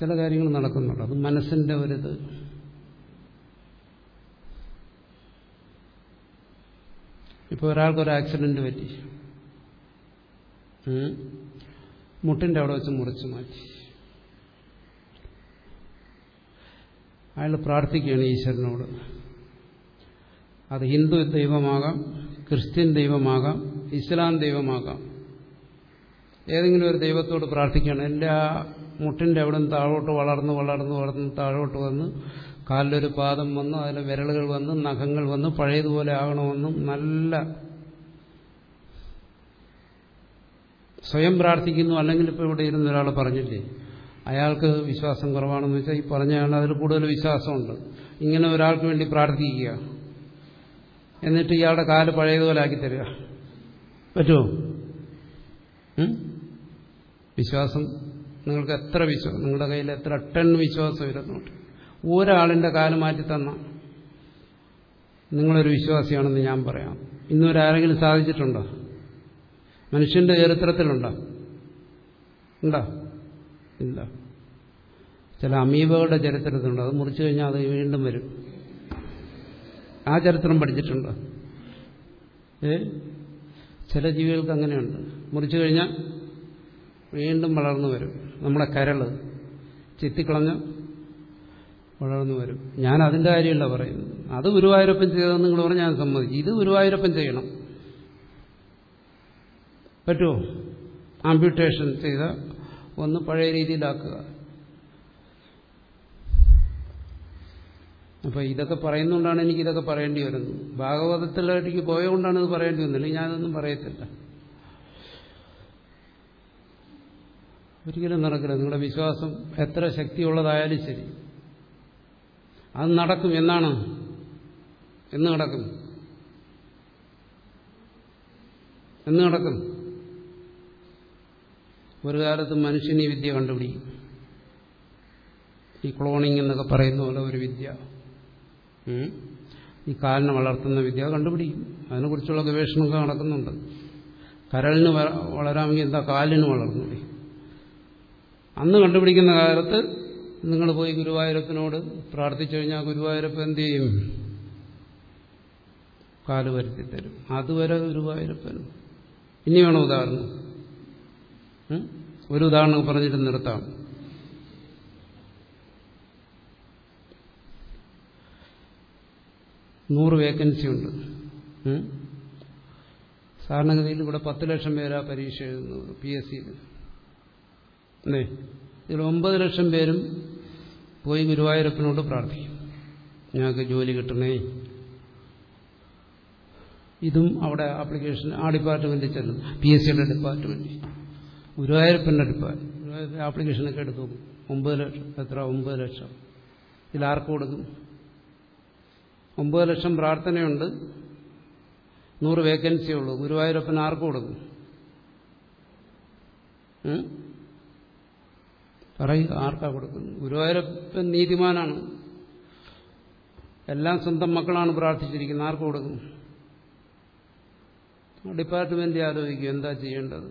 Speaker 1: ചില കാര്യങ്ങൾ നടക്കുന്നുണ്ട്. അത് മനസ്സിന്റെ ഒരിത്. ഇപ്പോൾ ഒരാൾക്കൊരു ആക്സിഡന്റ് പറ്റി. മുട്ടിന്റെ അവിടെ വെച്ച് മുറിച്ചു മാറ്റി. അയാൾ പ്രാർത്ഥിക്കുകയാണ് ഈശ്വരനോട്. അത് ഹിന്ദു ദൈവമാകാം ക്രിസ്ത്യൻ ദൈവമാകാം ഇസ്ലാം ദൈവമാകാം. ഏതെങ്കിലും ഒരു ദൈവത്തോട് പ്രാർത്ഥിക്കുകയാണ്. എന്റെ ആ മുട്ടിന്റെ അവിടെ നിന്ന് താഴോട്ട് വളർന്ന് വളർന്ന് വളർന്ന് താഴോട്ട് വന്ന് കാലിലൊരു പാദം വന്ന് അതിലെ വിരലുകൾ വന്ന് നഖങ്ങൾ വന്ന് പഴയതുപോലെ ആകണമെന്നും നല്ല സ്വയം പ്രാർത്ഥിക്കുന്നു. അല്ലെങ്കിൽ ഇപ്പോൾ ഇവിടെ ഇരുന്ന ഒരാൾ പറഞ്ഞില്ലേ അയാൾക്ക് വിശ്വാസം കുറവാണെന്ന് വെച്ചാൽ ഈ പറഞ്ഞയാൾ അതിൽ കൂടുതൽ വിശ്വാസമുണ്ട്. ഇങ്ങനെ ഒരാൾക്ക് വേണ്ടി പ്രാർത്ഥിക്കുക. എന്നിട്ട് ഇയാളുടെ കാൽ പഴയതുപോലെ ആക്കി തരിക. പറ്റുമോ? വിശ്വാസം നിങ്ങൾക്ക് എത്ര വിശ്വാസം നിങ്ങളുടെ കയ്യിൽ എത്ര ടൺ വിശ്വാസം ഇരുന്നോട്ട് ഒരാളിന്റെ കാൽ മാറ്റി തന്ന. നിങ്ങളൊരു വിശ്വാസിയാണെന്ന് ഞാൻ പറയാം. ഇന്നൊരാരെങ്കിലും സാധിച്ചിട്ടുണ്ടോ? മനുഷ്യന്റെ ചരിത്രത്തിലുണ്ടോ? ഉണ്ടോ? ഇല്ല. ചില അമീബകളുടെ ചരിത്രത്തിലുണ്ട്? അത് മുറിച്ചു കഴിഞ്ഞാൽ അത് വീണ്ടും വരും. ആ ചരിത്രം പഠിച്ചിട്ടുണ്ടോ? ഏ? ചില ജീവികൾക്ക് അങ്ങനെയുണ്ട്. മുറിച്ചു കഴിഞ്ഞാൽ വീണ്ടും വളർന്നു വരും. നമ്മുടെ കരൾ ചെത്തിക്കളഞ്ഞ് വളർന്നു വരും. ഞാൻ അതിന്റെ കാര്യമല്ല പറയുന്നത്. അത് ഗുരുവായൂരപ്പൻ ചെയ്തതെന്ന് നിങ്ങൾ പറഞ്ഞാൽ ഞാൻ സമ്മതിച്ചു ഇത് ഗുരുവായൂരപ്പൻ ചെയ്യണം. പറ്റുമോ? ആംബ്യൂട്ടേഷൻ ചെയ്ത ഒന്ന് പഴയ രീതിയിലാക്കുക. അപ്പോൾ ഇതൊക്കെ പറയുന്നതുകൊണ്ടാണ് എനിക്ക് ഇതൊക്കെ പറയേണ്ടി വരുന്നത്. ഭാഗവതത്തിലേക്ക് പോയതുകൊണ്ടാണ് ഇത് പറയേണ്ടി വന്നില്ല ഞാനതൊന്നും പറയത്തില്ല. ഒരിക്കലും നടക്കില്ല. നിങ്ങളുടെ വിശ്വാസം എത്ര ശക്തിയുള്ളതായാലും ശരി. അത് നടക്കും. എന്നാണ്? എന്ന് നടക്കും. എന്ന് നടക്കും. ഒരു കാലത്ത് മനുഷ്യൻ ഈ വിദ്യ കണ്ടുപിടിക്കും. ഈ ക്ലോണിംഗ് എന്നൊക്കെ പറയുന്ന പോലെ ഒരു വിദ്യ. ഈ കാലിനെ വളർത്തുന്ന വിദ്യ കണ്ടുപിടിക്കും. അതിനെക്കുറിച്ചുള്ള ഗവേഷണമൊക്കെ നടക്കുന്നുണ്ട്. കരളിന് വളരാമെങ്കിൽ എന്താ കാലിന് വളർന്നൂടെ അന്ന് കണ്ടുപിടിക്കുന്ന കാലത്ത് നിങ്ങൾ പോയി ഗുരുവായൂരപ്പനോട് പ്രാർത്ഥിച്ചു കഴിഞ്ഞാൽ ഗുരുവായൂരപ്പൻ എന്ത് ചെയ്യും? കാൽ വരുത്തി തരും അതുവരെ ഗുരുവായൂരപ്പൻ. ഇനി വേണം ഉദാഹരണം? ഒരു ഉദാഹരണം പറഞ്ഞിട്ട് നിർത്താം. നൂറ് വേക്കൻസി ഉണ്ട്? സാധാരണഗതിയിൽ ഇവിടെ പത്ത് ലക്ഷം പേരാ പരീക്ഷ എഴുതുന്നത് പി എസ് സിയിൽ. അല്ലേ? ഇതിൽ ഒമ്പത് ലക്ഷം പേരും പോയി ഗുരുവായൂരപ്പനോട് പ്രാർത്ഥിക്കും. ഞങ്ങൾക്ക് ജോലി കിട്ടണേ. ഇതും അവിടെ ആപ്ലിക്കേഷൻ ആ ഡിപ്പാർട്ട്മെന്റിൽ ചെല്ലും. പി എസ് സിയുടെ ഡിപ്പാർട്ട്മെന്റ് ഗുരുവായൂരപ്പന്റെ ഡിപ്പാർട്ട്മെന്റ്. ആപ്ലിക്കേഷനൊക്കെ എടുത്തു ഒമ്പത് ലക്ഷം എത്ര? ഒമ്പത് ലക്ഷം. ഇതിൽ ആർക്ക് കൊടുക്കും? ഒമ്പത് ലക്ഷം പ്രാർത്ഥനയുണ്ട്. നൂറ് വേക്കൻസി ഉള്ളൂ. ഗുരുവായൂരപ്പൻ ആർക്ക് കൊടുക്കും? പറയുക ആർക്കാ കൊടുക്കുന്നത്? ഗുരുവായൂരപ്പൻ നീതിമാനാണ്. എല്ലാം സ്വന്തം മക്കളാണ് പ്രാർത്ഥിച്ചിരിക്കുന്നത്. ആർക്ക് കൊടുക്കും? ഡിപ്പാർട്ട്മെന്റ് ആലോചിക്കും എന്താ ചെയ്യേണ്ടത്?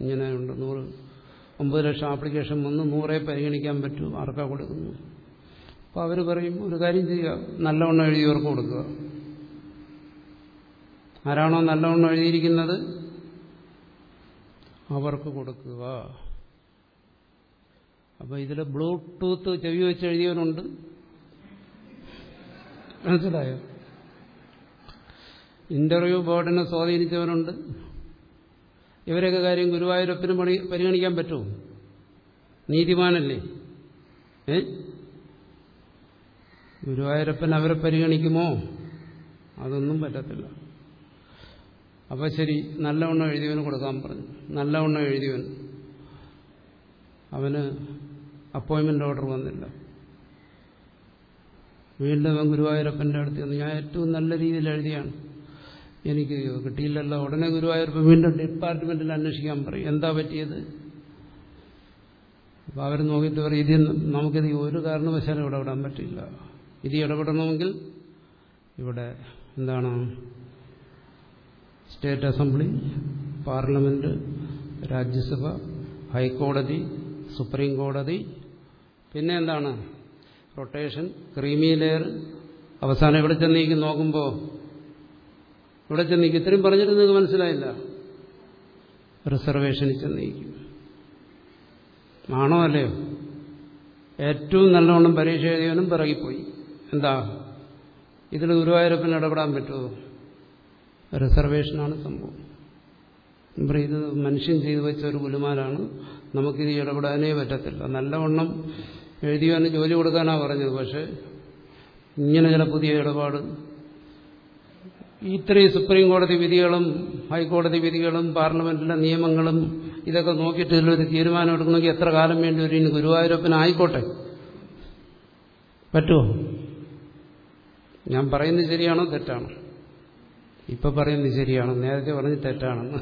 Speaker 1: ഇങ്ങനെയുണ്ട് നൂറ് ഒമ്പത് ലക്ഷം ആപ്ലിക്കേഷൻ വന്ന് നൂറെ പരിഗണിക്കാൻ പറ്റൂ ആർക്കാ കൊടുക്കുന്നു അപ്പോൾ അവർ പറയും ഒരു കാര്യം ചെയ്യുക. നല്ലവണ്ണം എഴുതിയവർക്ക് കൊടുക്കുക. ആരാണോ നല്ലവണ്ണം എഴുതിയിരിക്കുന്നത്? അവർക്ക് കൊടുക്കുക. അപ്പോൾ ഇതിൽ ബ്ലൂടൂത്ത് ചെവി വെച്ച് എഴുതിയവനുണ്ട്. മനസ്സിലായോ? ഇന്റർവ്യൂ ബോർഡിനെ സ്വാധീനിച്ചവനുണ്ട്. ഇവരൊക്കെ കാര്യം ഗുരുവായൂരപ്പന് പണി പരിഗണിക്കാൻ പറ്റുമോ? നീതിമാനല്ലേ? ഏ? ഗുരുവായൂരപ്പൻ അവരെ പരിഗണിക്കുമോ? അതൊന്നും പറ്റത്തില്ല. അപ്പൊ ശരി നല്ലവണ്ണം എഴുതിയവന് കൊടുക്കാൻ പറഞ്ഞു. നല്ലവണ്ണം എഴുതിയവൻ. അവന് അപ്പോയിന്റ്മെന്റ് ഓർഡർ വന്നില്ല. വീണ്ടും അവൻ ഗുരുവായൂരപ്പന്റെ അടുത്ത് ചെന്ന് ഞാൻ ഏറ്റവും നല്ല രീതിയിൽ എഴുതിയാണ്. എനിക്ക് കിട്ടിയില്ലല്ലോ. ഉടനെ ഗുരുവായൂരപ്പൻ വീണ്ടും ഡിപ്പാർട്ട്മെന്റിൽ അന്വേഷിക്കാൻ പറയും. എന്താ പറ്റിയത്? അപ്പോൾ അവർ നോക്കിയിട്ട് പറയും ഇത് നമുക്കിത് ഒരു കാരണവശാലും ഇവിടെ വിടാൻ പറ്റില്ല. ഇത് ഇടപെടണമെങ്കിൽ ഇവിടെ എന്താണ് സ്റ്റേറ്റ് അസംബ്ലി പാർലമെന്റ് രാജ്യസഭ ഹൈക്കോടതി സുപ്രീം കോടതി പിന്നെ എന്താണ്? റൊട്ടേഷൻ ക്രീമി ലെയർ അവസാനം ഇവിടെ ചെന്നേക്കും നോക്കുമ്പോൾ ഇവിടെ ചെന്നേക്കും ഇത്രയും പറഞ്ഞിട്ട് നിങ്ങൾക്ക് മനസ്സിലായില്ല. റിസർവേഷനിൽ ചെന്നേക്കും ആണോ അല്ലയോ? ഏറ്റവും നല്ലവണ്ണം പരീക്ഷ എഴുതിയവനും പിറകിപ്പോയി. എന്താ? ഇതിൽ ഗുരുവായൂരപ്പന് ഇടപെടാൻ പറ്റുമോ? റിസർവേഷനാണ് സംഭവം. ഇത് മനുഷ്യൻ ചെയ്തു വെച്ച ഒരു ഗുലുമാലാണ് നമുക്കിത് ഇടപെടാനേ പറ്റത്തില്ല. നല്ലവണ്ണം എഴുതിയാൽ ജോലി കൊടുക്കാനാണ് പറഞ്ഞത് പക്ഷെ ഇങ്ങനെ ചില പുതിയ ഇടപാട്. ഇത്രയും സുപ്രീം കോടതി വിധികളും ഹൈക്കോടതി വിധികളും പാർലമെന്റിലെ നിയമങ്ങളും ഇതൊക്കെ നോക്കിയിട്ട് ഇതിലൊരു തീരുമാനം എടുക്കണമെങ്കിൽ എത്ര കാലം വേണ്ടി വരും? ഇനി ഗുരുവായൂരപ്പനായിക്കോട്ടെ പറ്റുമോ ഞാൻ പറയുന്നത് ശരിയാണോ തെറ്റാണോ? ഇപ്പൊ പറയുന്നത് ശരിയാണോ? നേരത്തെ പറഞ്ഞ് തെറ്റാണെന്ന്.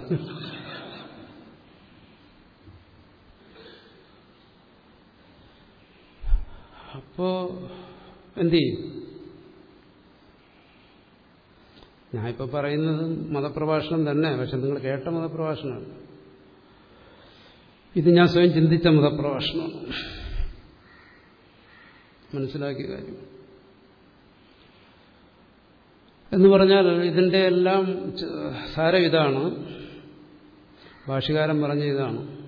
Speaker 1: അപ്പോ എന്ത് ചെയ്യും ഞാനിപ്പോ പറയുന്നത് മതപ്രഭാഷണം തന്നെ പക്ഷെ നിങ്ങൾ കേട്ട മതപ്രഭാഷണമാണ്. ഇത് ഞാൻ സ്വയം ചിന്തിച്ച മതപ്രഭാഷണമാണ്. മനസ്സിലാക്കിയ കാര്യം. എന്ന് പറഞ്ഞാൽ ഇതിന്റെ എല്ലാം സാരം ഇതാണ് ഭാഷകാരം പറഞ്ഞ ഇതാണ്.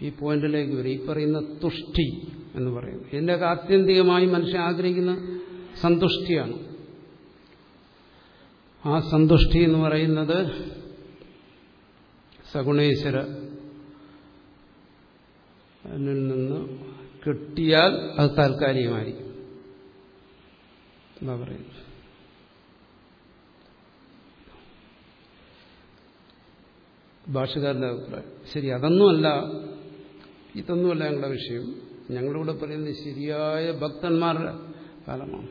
Speaker 1: ഈ പോയിന്റിലേക്ക് വരും. ഈ പറയുന്ന തുഷ്ടി എന്ന് പറയുന്നത് ഇതിന്റെയൊക്കെ ആത്യന്തികമായി മനുഷ്യൻ ആഗ്രഹിക്കുന്ന സന്തുഷ്ടിയാണ്. ആ സന്തുഷ്ടി എന്ന് പറയുന്നത് സഗുണേശ്വര നിന്ന് കിട്ടിയാൽ അത് താൽക്കാലികമായിരിക്കും എന്താ പറയുന്നത്. ഭാഷകാരന്റെ അഭിപ്രായം. ശരി അതൊന്നുമല്ല. ഇതൊന്നുമല്ല ഞങ്ങളുടെ വിഷയം. ഞങ്ങളിവിടെ പറയുന്നത് ശരിയായ ഭക്തന്മാരുടെ കാലമാണ്.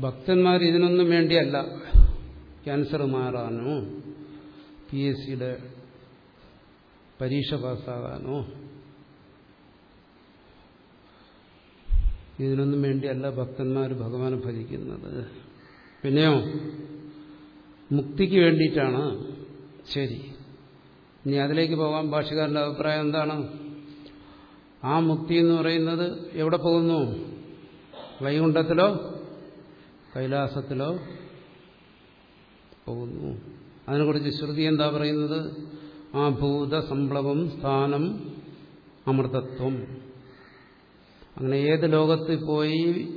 Speaker 1: ഭക്തന്മാർ ഇതിനൊന്നും വേണ്ടിയല്ല. ക്യാൻസർ മാറാനോ പി എസ് സിയുടെ പരീക്ഷ പാസ്സാകാനോ ഇതിനൊന്നും വേണ്ടിയല്ല ഭക്തന്മാർ ഭഗവാനെ ഭജിക്കുന്നത്. പിന്നെയോ മുക്തിക്ക് വേണ്ടിയിട്ടാണ്. ശരി. ഇനി അതിലേക്ക് പോകാൻ ഭാഷകാരന്റെ അഭിപ്രായം എന്താണ്? ആ മുക്തി എന്ന് പറയുന്നത് എവിടെ പോകുന്നു? വൈകുണ്ഠത്തിലോ കൈലാസത്തിലോ പോകുന്നു. അതിനെക്കുറിച്ച് ശ്രുതി എന്താ പറയുന്നത്? ആ ഭൂത സംപ്ലവം സ്ഥാനം അമൃതത്വം. അങ്ങനെ ഏത് ലോകത്തിൽ പോയി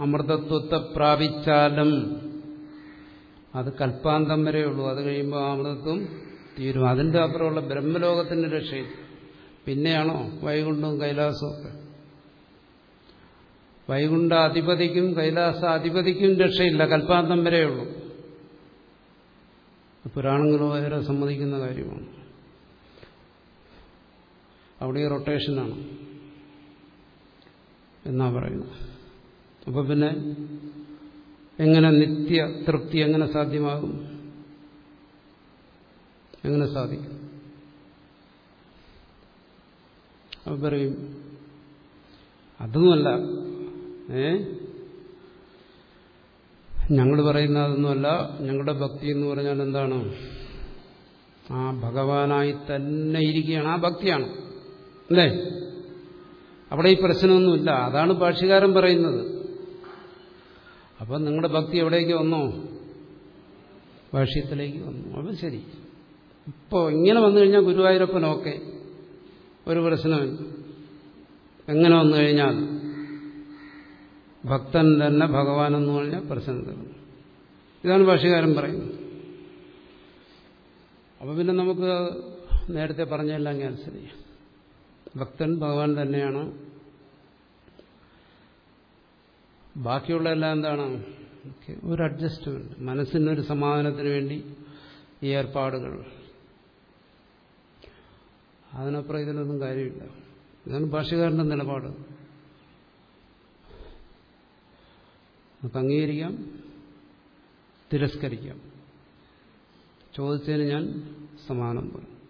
Speaker 1: അമൃതത്വത്തെ പ്രാപിച്ചാലും അത് കൽപ്പാന്തം വരെയുള്ളൂ. അത് കഴിയുമ്പോൾ അമൃതത്വം തീരും. അതിന്റെ അപ്പുറമുള്ള ബ്രഹ്മലോകത്തിന്റെ രക്ഷയിൽ. പിന്നെയാണോ വൈകുണ്ഠവും കൈലാസവും ഒക്കെ? വൈകുണ്ഠ അധിപതിക്കും കൈലാസ അധിപതിക്കും രക്ഷയില്ല. കൽപ്പാന്തം വരെയുള്ളൂ പുരാണങ്ങളോ വരെ സമ്മതിക്കുന്ന കാര്യമാണ്. അവിടെ റൊട്ടേഷനാണ് എന്നാ പറയുന്നത്. അപ്പൊ പിന്നെ എങ്ങനെ നിത്യ തൃപ്തി എങ്ങനെ സാധ്യമാകും? എങ്ങനെ സാധിക്കും? അപ്പൊ പറയും അതുമല്ല ഏ? ഞങ്ങൾ പറയുന്ന അതൊന്നുമല്ല. ഞങ്ങളുടെ ഭക്തി എന്ന് പറഞ്ഞാൽ എന്താണ്? ആ ഭഗവാനായി തന്നെ ഇരിക്കുകയാണ്. ആ ഭക്തിയാണ്. അല്ലേ? അവിടെ ഈ പ്രശ്നമൊന്നുമില്ല. അതാണ് ഭാഷ്യകാരൻ പറയുന്നത്. അപ്പം നിങ്ങളുടെ ഭക്തി എവിടേക്ക് വന്നോ? ഭാഷ്യത്തിലേക്ക് വന്നു. അപ്പം ശരി. ഇപ്പോൾ ഇങ്ങനെ വന്നു കഴിഞ്ഞാൽ ഗുരുവായൂരപ്പനൊക്കെ ഒരു പ്രശ്നമില്ല. എങ്ങനെ വന്നു കഴിഞ്ഞാൽ? ഭക്തൻ തന്നെ ഭഗവാൻ എന്ന് പറഞ്ഞാൽ പ്രശ്നം ഇതാണ് ഭാഷകാരൻ പറയുന്നത്. അപ്പോൾ പിന്നെ നമുക്ക് നേരത്തെ പറഞ്ഞതെല്ലാം ക്യാൻസൽ ചെയ്യാം ഭക്തൻ ഭഗവാൻ തന്നെയാണ്. ബാക്കിയുള്ള എല്ലാം എന്താണ് ഒരു അഡ്ജസ്റ്റ്മെന്റ് മനസ്സിനൊരു സമാധാനത്തിന് വേണ്ടി ഈ ഏർപ്പാടുകൾ. അതിനപ്പുറം ഇതിനൊന്നും കാര്യമില്ല. ഇതാണ് ഭാഷകാരന്റെ നിലപാട്. നമുക്ക് അംഗീകരിക്കാം തിരസ്കരിക്കാം. ചോദിച്ചതിന് ഞാൻ സമാനം പറയും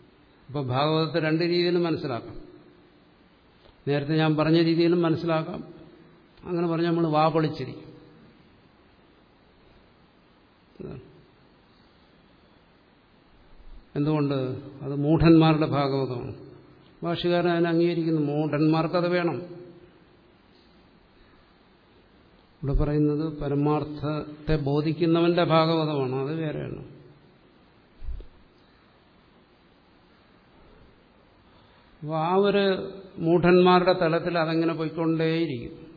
Speaker 1: അപ്പോൾ ഭാഗവതത്തെ രണ്ട് രീതിയിലും മനസ്സിലാക്കാം. നേരത്തെ ഞാൻ പറഞ്ഞ രീതിയിലും മനസ്സിലാക്കാം. അങ്ങനെ പറഞ്ഞ് നമ്മൾ വാ പൊളിച്ചിരിക്കും. എന്തുകൊണ്ട്? അത് മൂഢന്മാരുടെ ഭാഗവതമാണ്. ഭാഷകാരൻ അതിനെ അംഗീകരിക്കുന്നു. മൂഢന്മാർക്കത് വേണം. ഇവിടെ പറയുന്നത് പരമാർത്ഥത്തെ ബോധിക്കുന്നവന്റെ ഭാഗവതമാണ്. അത് വേറെയാണ്. അപ്പോൾ ആ ഒരു മൂഢന്മാരുടെ തലത്തിൽ അതങ്ങനെ പോയിക്കൊണ്ടേയിരിക്കും.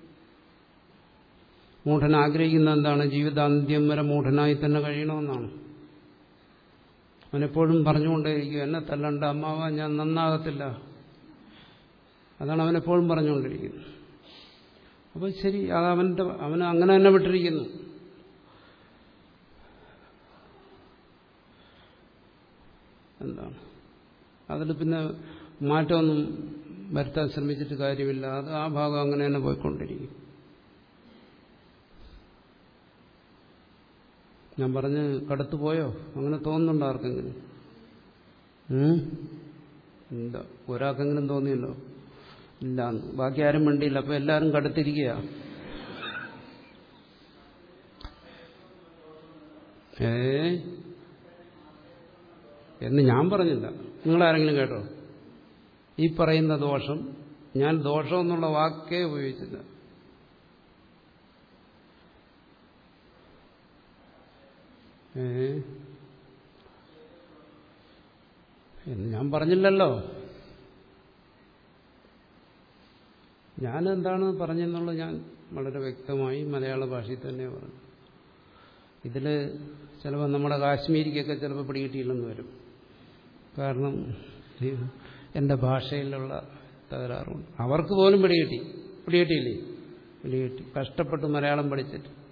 Speaker 1: മൂഢൻ ആഗ്രഹിക്കുന്ന എന്താണ്? ജീവിതാന്ത്യം വരെ മൂഢനായി തന്നെ കഴിയണമെന്നാണ്. അവനെപ്പോഴും പറഞ്ഞുകൊണ്ടേയിരിക്കും എന്നെ തല്ലണ്ട അമ്മാവ ഞാൻ നന്നാകത്തില്ല. അതാണ് അവനെപ്പോഴും പറഞ്ഞുകൊണ്ടിരിക്കുന്നത്. അപ്പോൾ ശരി അത് അവന്റെ അവന് അങ്ങനെ തന്നെ വിട്ടിരിക്കുന്നു. എന്താണ്? അതിൽ പിന്നെ മാറ്റമൊന്നും വരുത്താൻ ശ്രമിച്ചിട്ട് കാര്യമില്ല. അത് ആ ഭാഗം അങ്ങനെ തന്നെ പോയിക്കൊണ്ടിരിക്കും. ഞാൻ പറഞ്ഞ് കടത്തു പോയോ? അങ്ങനെ തോന്നുന്നുണ്ടോ ആർക്കെങ്കിലും? ഇല്ല. ഒരാൾക്കെങ്കിലും തോന്നിയല്ലോ. ഇല്ല ബാക്കി ആരും വേണ്ടിയില്ല അപ്പൊ എല്ലാവരും കടുത്തിരിക്കുക ഏ? എന്ന് ഞാൻ പറഞ്ഞില്ല. നിങ്ങളാരെങ്കിലും കേട്ടോ? ഈ പറയുന്ന ദോഷം. ഞാൻ ദോഷം എന്നുള്ള വാക്കേ ഉപയോഗിച്ചില്ല. എന്ന് ഞാൻ പറഞ്ഞില്ലല്ലോ. ഞാൻ എന്താണ് പറഞ്ഞെന്നുള്ളത് ഞാൻ വളരെ വ്യക്തമായി മലയാള ഭാഷയിൽ തന്നെ പറഞ്ഞു. ഇതിൽ ചിലപ്പോൾ നമ്മുടെ കാശ്മീരിക്കൊക്കെ ചിലപ്പോൾ പിടികിട്ടിയില്ലെന്ന് വരും. കാരണം എന്റെ ഭാഷയിലുള്ള തകരാറുണ്ട്. അവർക്ക് പോലും പിടികിട്ടി. പിടികിട്ടിയില്ലേ? പിടികിട്ടി. കഷ്ടപ്പെട്ട് മലയാളം പഠിച്ചിട്ട്.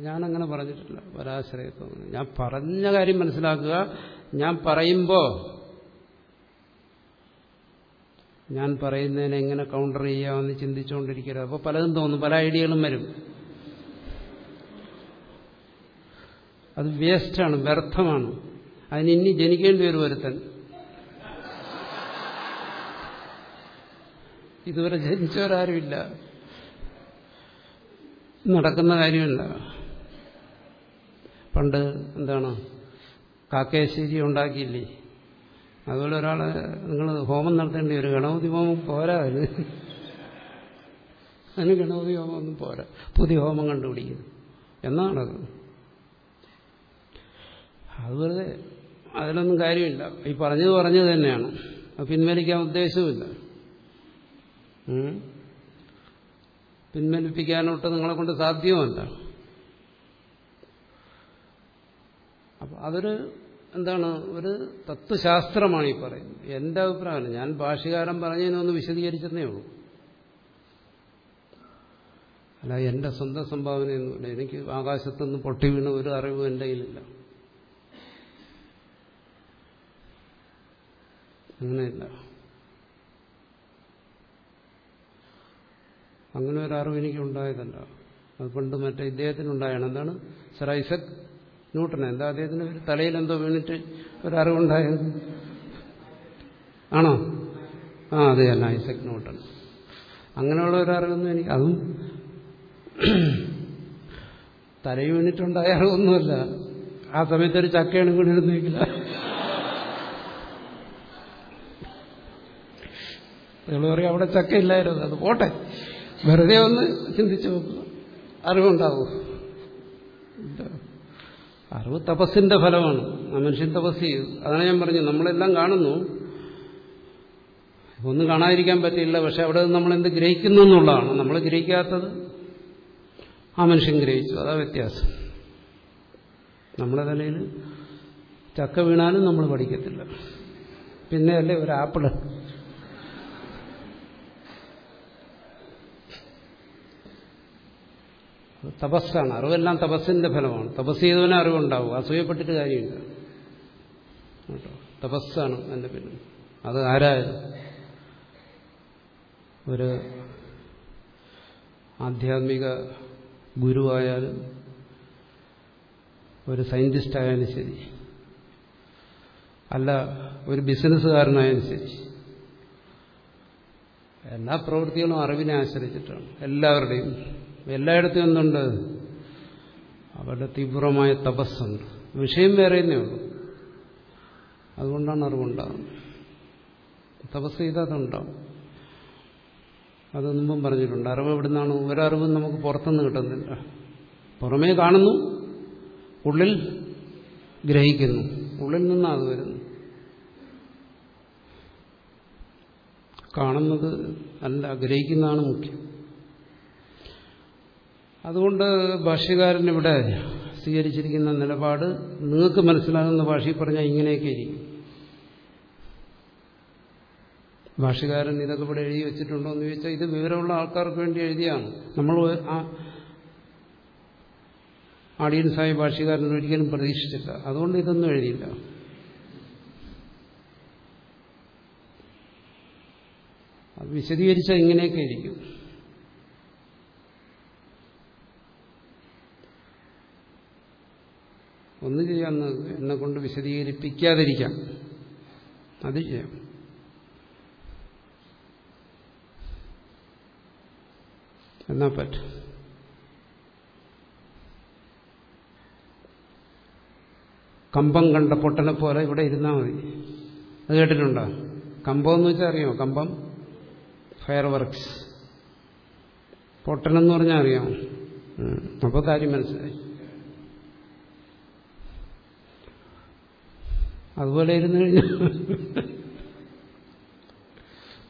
Speaker 1: ഞാനങ്ങനെ പറഞ്ഞിട്ടില്ല. പരാശ്രയത്വം ഞാൻ പറഞ്ഞ കാര്യം മനസ്സിലാക്കുക. ഞാൻ പറയുമ്പോൾ ഞാൻ പറയുന്നതിനെ എങ്ങനെ കൗണ്ടർ ചെയ്യാമെന്ന് ചിന്തിച്ചുകൊണ്ടിരിക്കരുത് അപ്പോൾ പലതും തോന്നും. പല ഐഡിയകളും വരും. അത് വേസ്റ്റാണ് വ്യർത്ഥമാണ്. അതിന് ഇനി ജനിക്കേണ്ടി വരും ഒരുത്തൻ. ഇതുവരെ ജനിച്ചവരാരുമില്ല. നടക്കുന്ന കാര്യമല്ല. പണ്ട് എന്താണ് കാക്കേശ്ശേരി ഉണ്ടാക്കിയില്ലേ? അതുപോലെ ഒരാളെ നിങ്ങൾ ഹോമം നടത്തേണ്ടി വരും. ഗണപതി ഹോമം പോരാ അതിന് അതിന് ഗണപതി ഹോമം ഒന്നും പോരാ. പുതിയ ഹോമം കണ്ടുപിടിക്കുന്നു എന്നാണത്? അതുപോലെ അതിലൊന്നും കാര്യമില്ല. ഈ പറഞ്ഞത് പറഞ്ഞത് തന്നെയാണ്. അത് പിൻവലിക്കാൻ ഉദ്ദേശവുമില്ല. പിൻവലിപ്പിക്കാനോട്ട് നിങ്ങളെ കൊണ്ട് സാധ്യവുമല്ല അപ്പം അതൊരു എന്താണ് ഒരു തത്വശാസ്ത്രമാണ് ഈ പറയുന്നത്. എന്റെ അഭിപ്രായമാണ്. ഞാൻ ഭാഷകാരൻ പറഞ്ഞതിനൊന്ന് വിശദീകരിച്ചെന്നേ ഉള്ളൂ. അല്ല എന്റെ സ്വന്തം സംഭാവനയൊന്നുമില്ല എനിക്ക് ആകാശത്തുനിന്ന് പൊട്ടി വീണ ഒരു അറിവും എന്റെ കയ്യിലില്ല. അങ്ങനെയല്ല. അങ്ങനെ ഒരു അറിവ് എനിക്ക് ഉണ്ടായതല്ല അത് പണ്ട് മറ്റേ ഇദ്ദേഹത്തിനുണ്ടായാണ്. എന്താണ്? സർ ഐസക് ന്യൂട്ടൺ എന്താ അദ്ദേഹത്തിന് തലയിൽ എന്തോ വീണിട്ട് ഒരറിവുണ്ടായത് ആണോ? ആ അതെ അല്ല ഐസക് ന്യൂട്ടൺ അങ്ങനെയുള്ള ഒരു അറിവൊന്നും എനിക്ക് അതും തലയിൽ വീണിട്ടുണ്ടായ അറിവൊന്നുമല്ല. ആ സമയത്ത് ഒരു ചക്കയാണ് വീണിരുന്നെങ്കിൽ നിങ്ങൾ പറയും അവിടെ ചക്കയില്ലായിരുന്നു. അത് പോട്ടെ. വെറുതെ ഒന്ന് ചിന്തിച്ചു നോക്കുക അറിവുണ്ടാവൂ? അറിവ് തപസ്സിന്റെ ഫലമാണ്. ആ മനുഷ്യൻ തപസ് ചെയ്തു അതാണ് ഞാൻ പറഞ്ഞു നമ്മളെല്ലാം കാണുന്നു. ഒന്നും കാണാതിരിക്കാൻ പറ്റില്ല പക്ഷെ അവിടെ നമ്മൾ എന്ത് ഗ്രഹിക്കുന്നു എന്നുള്ളതാണ്. നമ്മൾ ഗ്രഹിക്കാത്തത് ആ മനുഷ്യൻ ഗ്രഹിച്ചു. അതാ വ്യത്യാസം. നമ്മുടെ തലയിൽ ചക്ക വീണാലും നമ്മൾ പഠിക്കത്തില്ല. പിന്നെ അല്ലേ ഒരു ആപ്പിൾ. തപസ്സാണ്. അറിവെല്ലാം തപസ്സിന്റെ ഫലമാണ്. തപസ് ചെയ്തവനെ അറിവുണ്ടാവും. അസൂയപ്പെട്ടിട്ട് കാര്യമില്ല. കേട്ടോ? തപസ്സാണ് എന്റെ പേര് അത് ആരായാലും. ഒരു ആധ്യാത്മിക ഗുരുവായാലും ഒരു സയന്റിസ്റ്റ് ആയാലും ശരി. അല്ല ഒരു ബിസിനസ്സുകാരനായാലും ശരി. എല്ലാ പ്രവൃത്തികളും അറിവിനെ ആശ്രയിച്ചിട്ടാണ്. എല്ലാവരുടെയും എല്ലായിടത്തും എന്തുണ്ട്? അവരുടെ തീവ്രമായ തപസ്സുണ്ട് വിഷയം വേറെ തന്നെ ഉള്ളൂ. അതുകൊണ്ടാണ് അറിവുണ്ടാകുന്നത് തപസ് ചെയ്താൽ അതുണ്ടാവും. അത് മുമ്പും പറഞ്ഞിട്ടുണ്ട്. അറിവ് എവിടെ നിന്നാണ് ഒരറിവും നമുക്ക് പുറത്തുനിന്ന് കിട്ടുന്നില്ല. പുറമേ കാണുന്നു ഉള്ളിൽ ഗ്രഹിക്കുന്നു. ഉള്ളിൽ നിന്നാണ് അത് വരുന്നു കാണുന്നത് അല്ല ഗ്രഹിക്കുന്നതാണ് മുഖ്യം. അതുകൊണ്ട് ഭാഷ്യകാരൻ ഇവിടെ സ്വീകരിച്ചിരിക്കുന്ന നിലപാട് നിങ്ങൾക്ക് മനസ്സിലാകുന്ന ഭാഷയിൽ പറഞ്ഞാൽ ഇങ്ങനെയൊക്കെ ഇരിക്കും. ഭാഷകാരൻ ഇതൊക്കെ ഇവിടെ എഴുതി വെച്ചിട്ടുണ്ടോ എന്ന് ചോദിച്ചാൽ ഇത് വിവരമുള്ള ആൾക്കാർക്ക് വേണ്ടി എഴുതിയാണ്. നമ്മൾ ആ ഓഡിയൻസായ ഭാഷകാരൻ ഒരിക്കലും പ്രതീക്ഷിച്ചില്ല. അതുകൊണ്ട് ഇതൊന്നും എഴുതിയില്ല. വിശദീകരിച്ചാൽ ഇങ്ങനെയൊക്കെ ഇരിക്കും. ഒന്ന് ചെയ്യാന്ന് എന്നെ കൊണ്ട് വിശദീകരിപ്പിക്കാതിരിക്കാം. അത് ചെയ്യാം. എന്നാ പറ്റും. കമ്പം കണ്ട പൊട്ടനെ പോലെ ഇവിടെ ഇരുന്നാൽ മതി. അത് കേട്ടിട്ടുണ്ടോ? കമ്പം എന്ന് വെച്ചാൽ അറിയാമോ? കമ്പം? ഫയർ വർക്ക്സ് പൊട്ടനെന്ന് പറഞ്ഞാൽ അറിയാമോ? അപ്പോൾ കാര്യം മനസ്സിലായി. അതുപോലെ ഇരുന്ന് കഴിഞ്ഞാൽ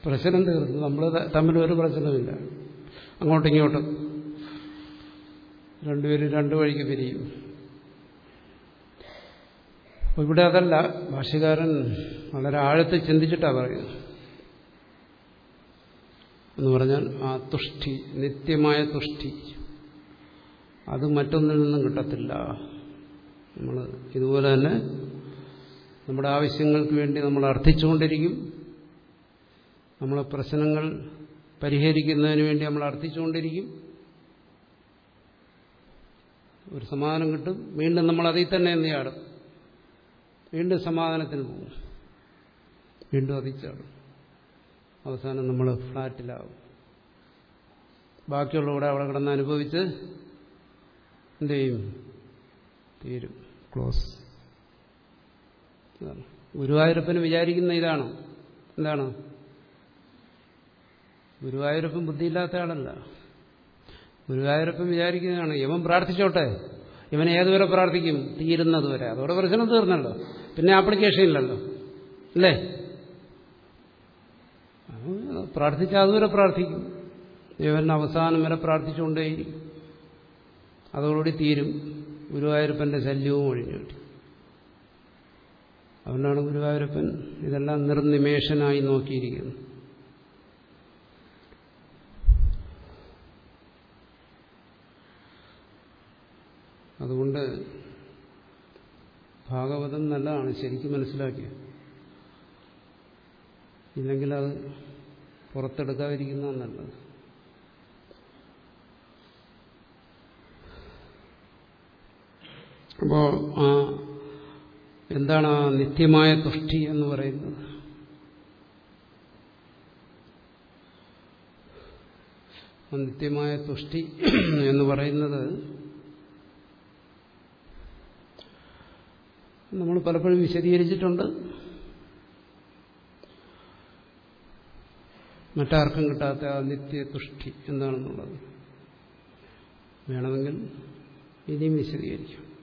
Speaker 1: പ്രശ്നം തീർന്നു. നമ്മൾ തമ്മിൽ ഒരു പ്രശ്നമില്ല അങ്ങോട്ടും ഇങ്ങോട്ടും. രണ്ടുപേരും രണ്ടു വഴിക്ക് പിരിയും ഇവിടെ അതല്ല. ഭാഷകാരൻ വളരെ ആഴത്തിൽ ചിന്തിച്ചിട്ടാണ് പറയുന്നത്. എന്ന് പറഞ്ഞാൽ ആ തുഷ്ടി നിത്യമായ തുഷ്ടി അത് മറ്റൊന്നിൽ നിന്നും കിട്ടത്തില്ല. നമ്മൾ ഇതുപോലെ തന്നെ നമ്മുടെ ആവശ്യങ്ങൾക്ക് വേണ്ടി നമ്മൾ അർത്ഥിച്ചുകൊണ്ടിരിക്കും. നമ്മളെ പ്രശ്നങ്ങൾ പരിഹരിക്കുന്നതിന് വേണ്ടി നമ്മൾ അർത്ഥിച്ചുകൊണ്ടിരിക്കും. ഒരു സമാധാനം കിട്ടും. വീണ്ടും നമ്മൾ അതിൽ തന്നെ എന്തിയാടും വീണ്ടും സമാധാനത്തിന് പോകും. വീണ്ടും അതിച്ചാടും അവസാനം നമ്മൾ ഫ്ലാറ്റിലാവും. ബാക്കിയുള്ളവിടെ അവിടെ കിടന്ന് അനുഭവിച്ച് എന്ത് ചെയ്യും? തീരും. ക്ലോസ്. ഇതാണ് ഗുരുവായൂരപ്പന് വിചാരിക്കുന്ന ഇതാണ്? എന്താണ്? ഗുരുവായൂരപ്പൻ ബുദ്ധിയില്ലാത്ത ആളല്ല. ഗുരുവായൂരപ്പൻ വിചാരിക്കുന്നതാണ് ഇവൻ പ്രാർത്ഥിച്ചോട്ടെ. ഇവൻ ഏതുവരെ പ്രാർത്ഥിക്കും? തീരുന്നതുവരെ അതോടെ പ്രശ്നം തീർന്നല്ലോ. പിന്നെ ആപ്ലിക്കേഷൻ ഇല്ലല്ലോ. അല്ലേ? പ്രാർത്ഥിച്ച അതുവരെ പ്രാർത്ഥിക്കും. ഇവൻ അവസാനം വരെ പ്രാർത്ഥിച്ചുകൊണ്ടേയിരിക്കും. അതോടുകൂടി തീരും. ഗുരുവായൂരപ്പന്റെ ശല്യവും ഒഴിഞ്ഞു കിട്ടി. അതുകൊണ്ടാണ് ഗുരുവായൂരപ്പൻ. ഇതെല്ലാം നിർനിമേഷനായി നോക്കിയിരിക്കുന്നത് അതുകൊണ്ട് ഭാഗവതം നല്ലതാണ് ശരിക്കും മനസ്സിലാക്കിയ. ഇല്ലെങ്കിൽ അത് പുറത്തെടുക്കാതിരിക്കുന്നതാണ് നല്ലത്. അപ്പോൾ ആ എന്താണ് ആ നിത്യമായ തുഷ്ടി എന്ന് പറയുന്നത്? നിത്യമായ തുഷ്ടി എന്ന് പറയുന്നത് നമ്മൾ പലപ്പോഴും വിശദീകരിച്ചിട്ടുണ്ട്. മറ്റാർക്കും കിട്ടാത്ത ആ നിത്യതുഷ്ടി എന്താണെന്നുള്ളത് വേണമെങ്കിൽ ഇനിയും വിശദീകരിക്കും.